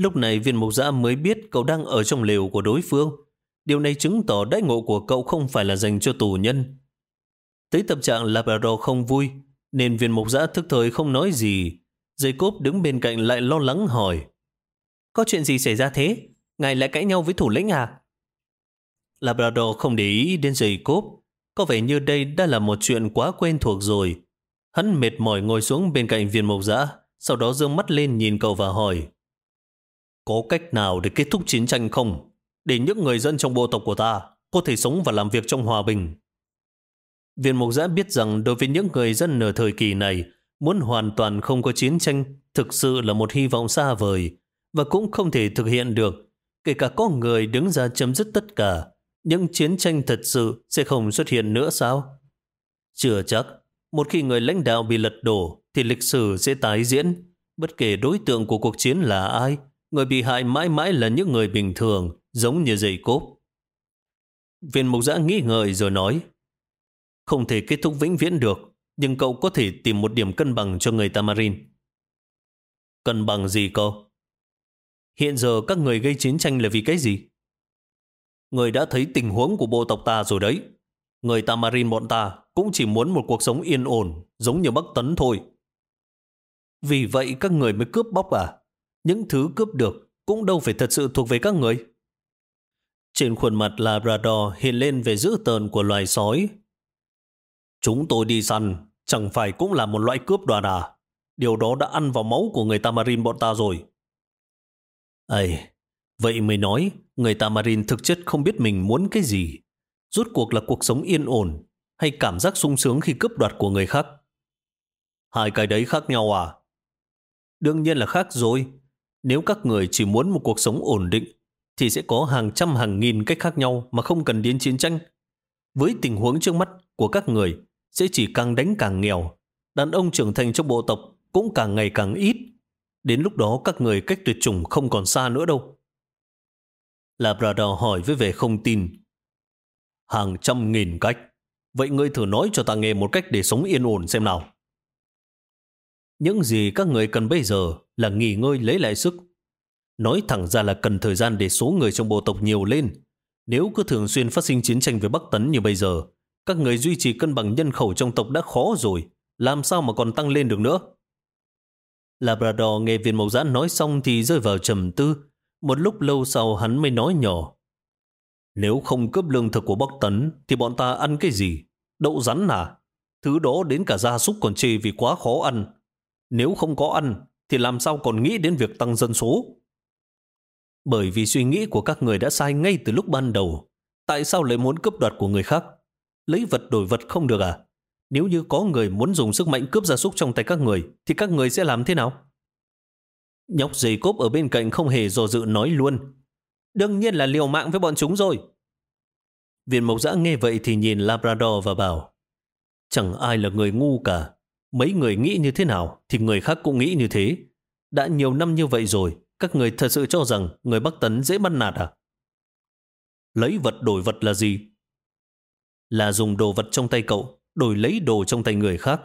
Lúc này viên mục giã mới biết cậu đang ở trong lều của đối phương. Điều này chứng tỏ đãi ngộ của cậu không phải là dành cho tù nhân. Thấy tâm trạng Labrador không vui, nên viên mục giã thức thời không nói gì. Jacob đứng bên cạnh lại lo lắng hỏi. Có chuyện gì xảy ra thế? Ngài lại cãi nhau với thủ lĩnh à? Labrador không để ý đến Jacob. Có vẻ như đây đã là một chuyện quá quen thuộc rồi. Hắn mệt mỏi ngồi xuống bên cạnh viên mộc dã, sau đó dương mắt lên nhìn cậu và hỏi. Có cách nào để kết thúc chiến tranh không? Để những người dân trong bộ tộc của ta có thể sống và làm việc trong hòa bình. Viên mục giã biết rằng đối với những người dân ở thời kỳ này, muốn hoàn toàn không có chiến tranh thực sự là một hy vọng xa vời và cũng không thể thực hiện được. Kể cả có người đứng ra chấm dứt tất cả, những chiến tranh thật sự sẽ không xuất hiện nữa sao? Chưa chắc, một khi người lãnh đạo bị lật đổ thì lịch sử sẽ tái diễn. Bất kể đối tượng của cuộc chiến là ai, người bị hại mãi mãi là những người bình thường, giống như dây cốp. Viên mục giã nghĩ ngợi rồi nói, không thể kết thúc vĩnh viễn được, nhưng cậu có thể tìm một điểm cân bằng cho người Tamarin. Cân bằng gì cơ? Hiện giờ các người gây chiến tranh là vì cái gì? Người đã thấy tình huống của bộ tộc ta rồi đấy. Người Tamarin bọn ta cũng chỉ muốn một cuộc sống yên ổn, giống như Bắc Tấn thôi. Vì vậy các người mới cướp bóc à? Những thứ cướp được cũng đâu phải thật sự thuộc về các người. Trên khuôn mặt Labrador hiện lên về dữ tợn của loài sói. Chúng tôi đi săn, chẳng phải cũng là một loại cướp đoạt à? Điều đó đã ăn vào máu của người Tamarin bọn ta rồi. Ây, vậy mới nói người Tamarin thực chất không biết mình muốn cái gì. Rốt cuộc là cuộc sống yên ổn hay cảm giác sung sướng khi cướp đoạt của người khác. Hai cái đấy khác nhau à? Đương nhiên là khác rồi. Nếu các người chỉ muốn một cuộc sống ổn định, thì sẽ có hàng trăm hàng nghìn cách khác nhau mà không cần đến chiến tranh. Với tình huống trước mắt của các người, sẽ chỉ càng đánh càng nghèo. Đàn ông trưởng thành trong bộ tộc cũng càng ngày càng ít. Đến lúc đó các người cách tuyệt chủng không còn xa nữa đâu. Labrador hỏi với vẻ không tin. Hàng trăm nghìn cách. Vậy ngươi thử nói cho ta nghe một cách để sống yên ổn xem nào. Những gì các người cần bây giờ là nghỉ ngơi lấy lại sức. Nói thẳng ra là cần thời gian để số người trong bộ tộc nhiều lên. Nếu cứ thường xuyên phát sinh chiến tranh với Bắc Tấn như bây giờ, các người duy trì cân bằng nhân khẩu trong tộc đã khó rồi. Làm sao mà còn tăng lên được nữa? Labrador nghe viên mộc giãn nói xong thì rơi vào trầm tư. Một lúc lâu sau hắn mới nói nhỏ. Nếu không cướp lương thực của Bắc Tấn thì bọn ta ăn cái gì? Đậu rắn à? Thứ đó đến cả gia súc còn chê vì quá khó ăn. Nếu không có ăn, thì làm sao còn nghĩ đến việc tăng dân số? Bởi vì suy nghĩ của các người đã sai ngay từ lúc ban đầu. Tại sao lại muốn cướp đoạt của người khác? Lấy vật đổi vật không được à? Nếu như có người muốn dùng sức mạnh cướp gia súc trong tay các người, thì các người sẽ làm thế nào? Nhóc giày cốp ở bên cạnh không hề dò dự nói luôn. Đương nhiên là liều mạng với bọn chúng rồi. Viên mộc giã nghe vậy thì nhìn Labrador và bảo, Chẳng ai là người ngu cả. Mấy người nghĩ như thế nào thì người khác cũng nghĩ như thế. Đã nhiều năm như vậy rồi, các người thật sự cho rằng người Bắc Tấn dễ bắt nạt à? Lấy vật đổi vật là gì? Là dùng đồ vật trong tay cậu, đổi lấy đồ trong tay người khác.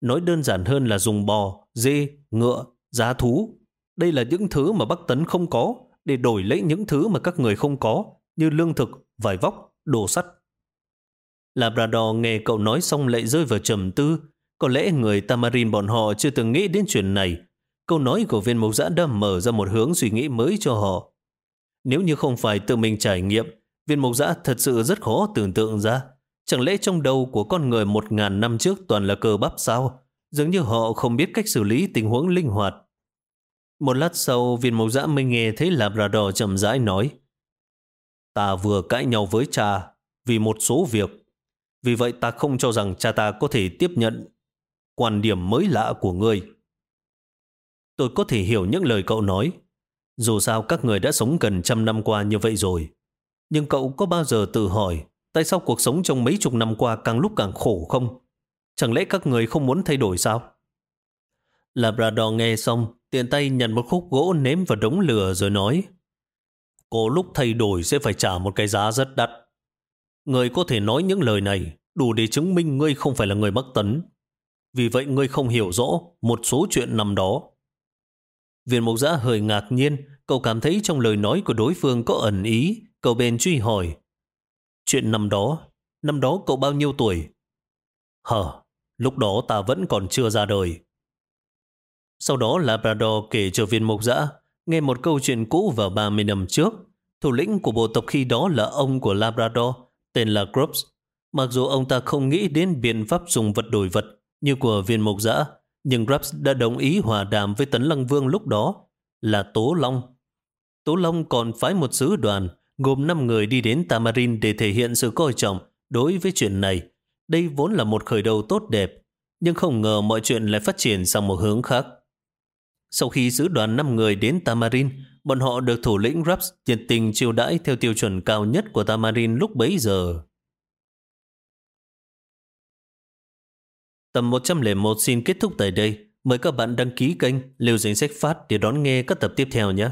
Nói đơn giản hơn là dùng bò, dê, ngựa, giá thú. Đây là những thứ mà Bắc Tấn không có để đổi lấy những thứ mà các người không có như lương thực, vải vóc, đồ sắt. Labrador nghe cậu nói xong lại rơi vào trầm tư. Có lẽ người Tamarin bọn họ chưa từng nghĩ đến chuyện này. Câu nói của viên mộc giã đã mở ra một hướng suy nghĩ mới cho họ. Nếu như không phải tự mình trải nghiệm, viên mộc giã thật sự rất khó tưởng tượng ra. Chẳng lẽ trong đầu của con người một ngàn năm trước toàn là cơ bắp sao? Dường như họ không biết cách xử lý tình huống linh hoạt. Một lát sau, viên mộc giã mới nghe thấy Labrador chậm rãi nói Ta vừa cãi nhau với cha vì một số việc. Vì vậy ta không cho rằng cha ta có thể tiếp nhận quan điểm mới lạ của ngươi. Tôi có thể hiểu những lời cậu nói. Dù sao các người đã sống gần trăm năm qua như vậy rồi. Nhưng cậu có bao giờ tự hỏi tại sao cuộc sống trong mấy chục năm qua càng lúc càng khổ không? Chẳng lẽ các người không muốn thay đổi sao? Labrador nghe xong, tiện tay nhận một khúc gỗ ném vào đống lửa rồi nói Có lúc thay đổi sẽ phải trả một cái giá rất đắt. Người có thể nói những lời này đủ để chứng minh ngươi không phải là người mắc tấn. Vì vậy ngươi không hiểu rõ một số chuyện nằm đó. Viên mục giã hơi ngạc nhiên, cậu cảm thấy trong lời nói của đối phương có ẩn ý, cậu bèn truy hỏi. Chuyện năm đó, năm đó cậu bao nhiêu tuổi? Hờ, lúc đó ta vẫn còn chưa ra đời. Sau đó Labrador kể cho viên mục giã, nghe một câu chuyện cũ vào 30 năm trước. Thủ lĩnh của bộ tộc khi đó là ông của Labrador, tên là Grubbs. Mặc dù ông ta không nghĩ đến biện pháp dùng vật đổi vật như của viên mục giã, nhưng Grubbs đã đồng ý hòa đàm với Tấn Lăng Vương lúc đó là Tố Long. Tố Long còn phái một sứ đoàn gồm 5 người đi đến Tamarin để thể hiện sự coi trọng đối với chuyện này. Đây vốn là một khởi đầu tốt đẹp, nhưng không ngờ mọi chuyện lại phát triển sang một hướng khác. Sau khi sứ đoàn 5 người đến Tamarin, bọn họ được thủ lĩnh Raps nhiệt tình chiêu đãi theo tiêu chuẩn cao nhất của Tamarin lúc bấy giờ. Tầm 101 xin kết thúc tại đây. Mời các bạn đăng ký kênh, lưu Danh Sách Phát để đón nghe các tập tiếp theo nhé.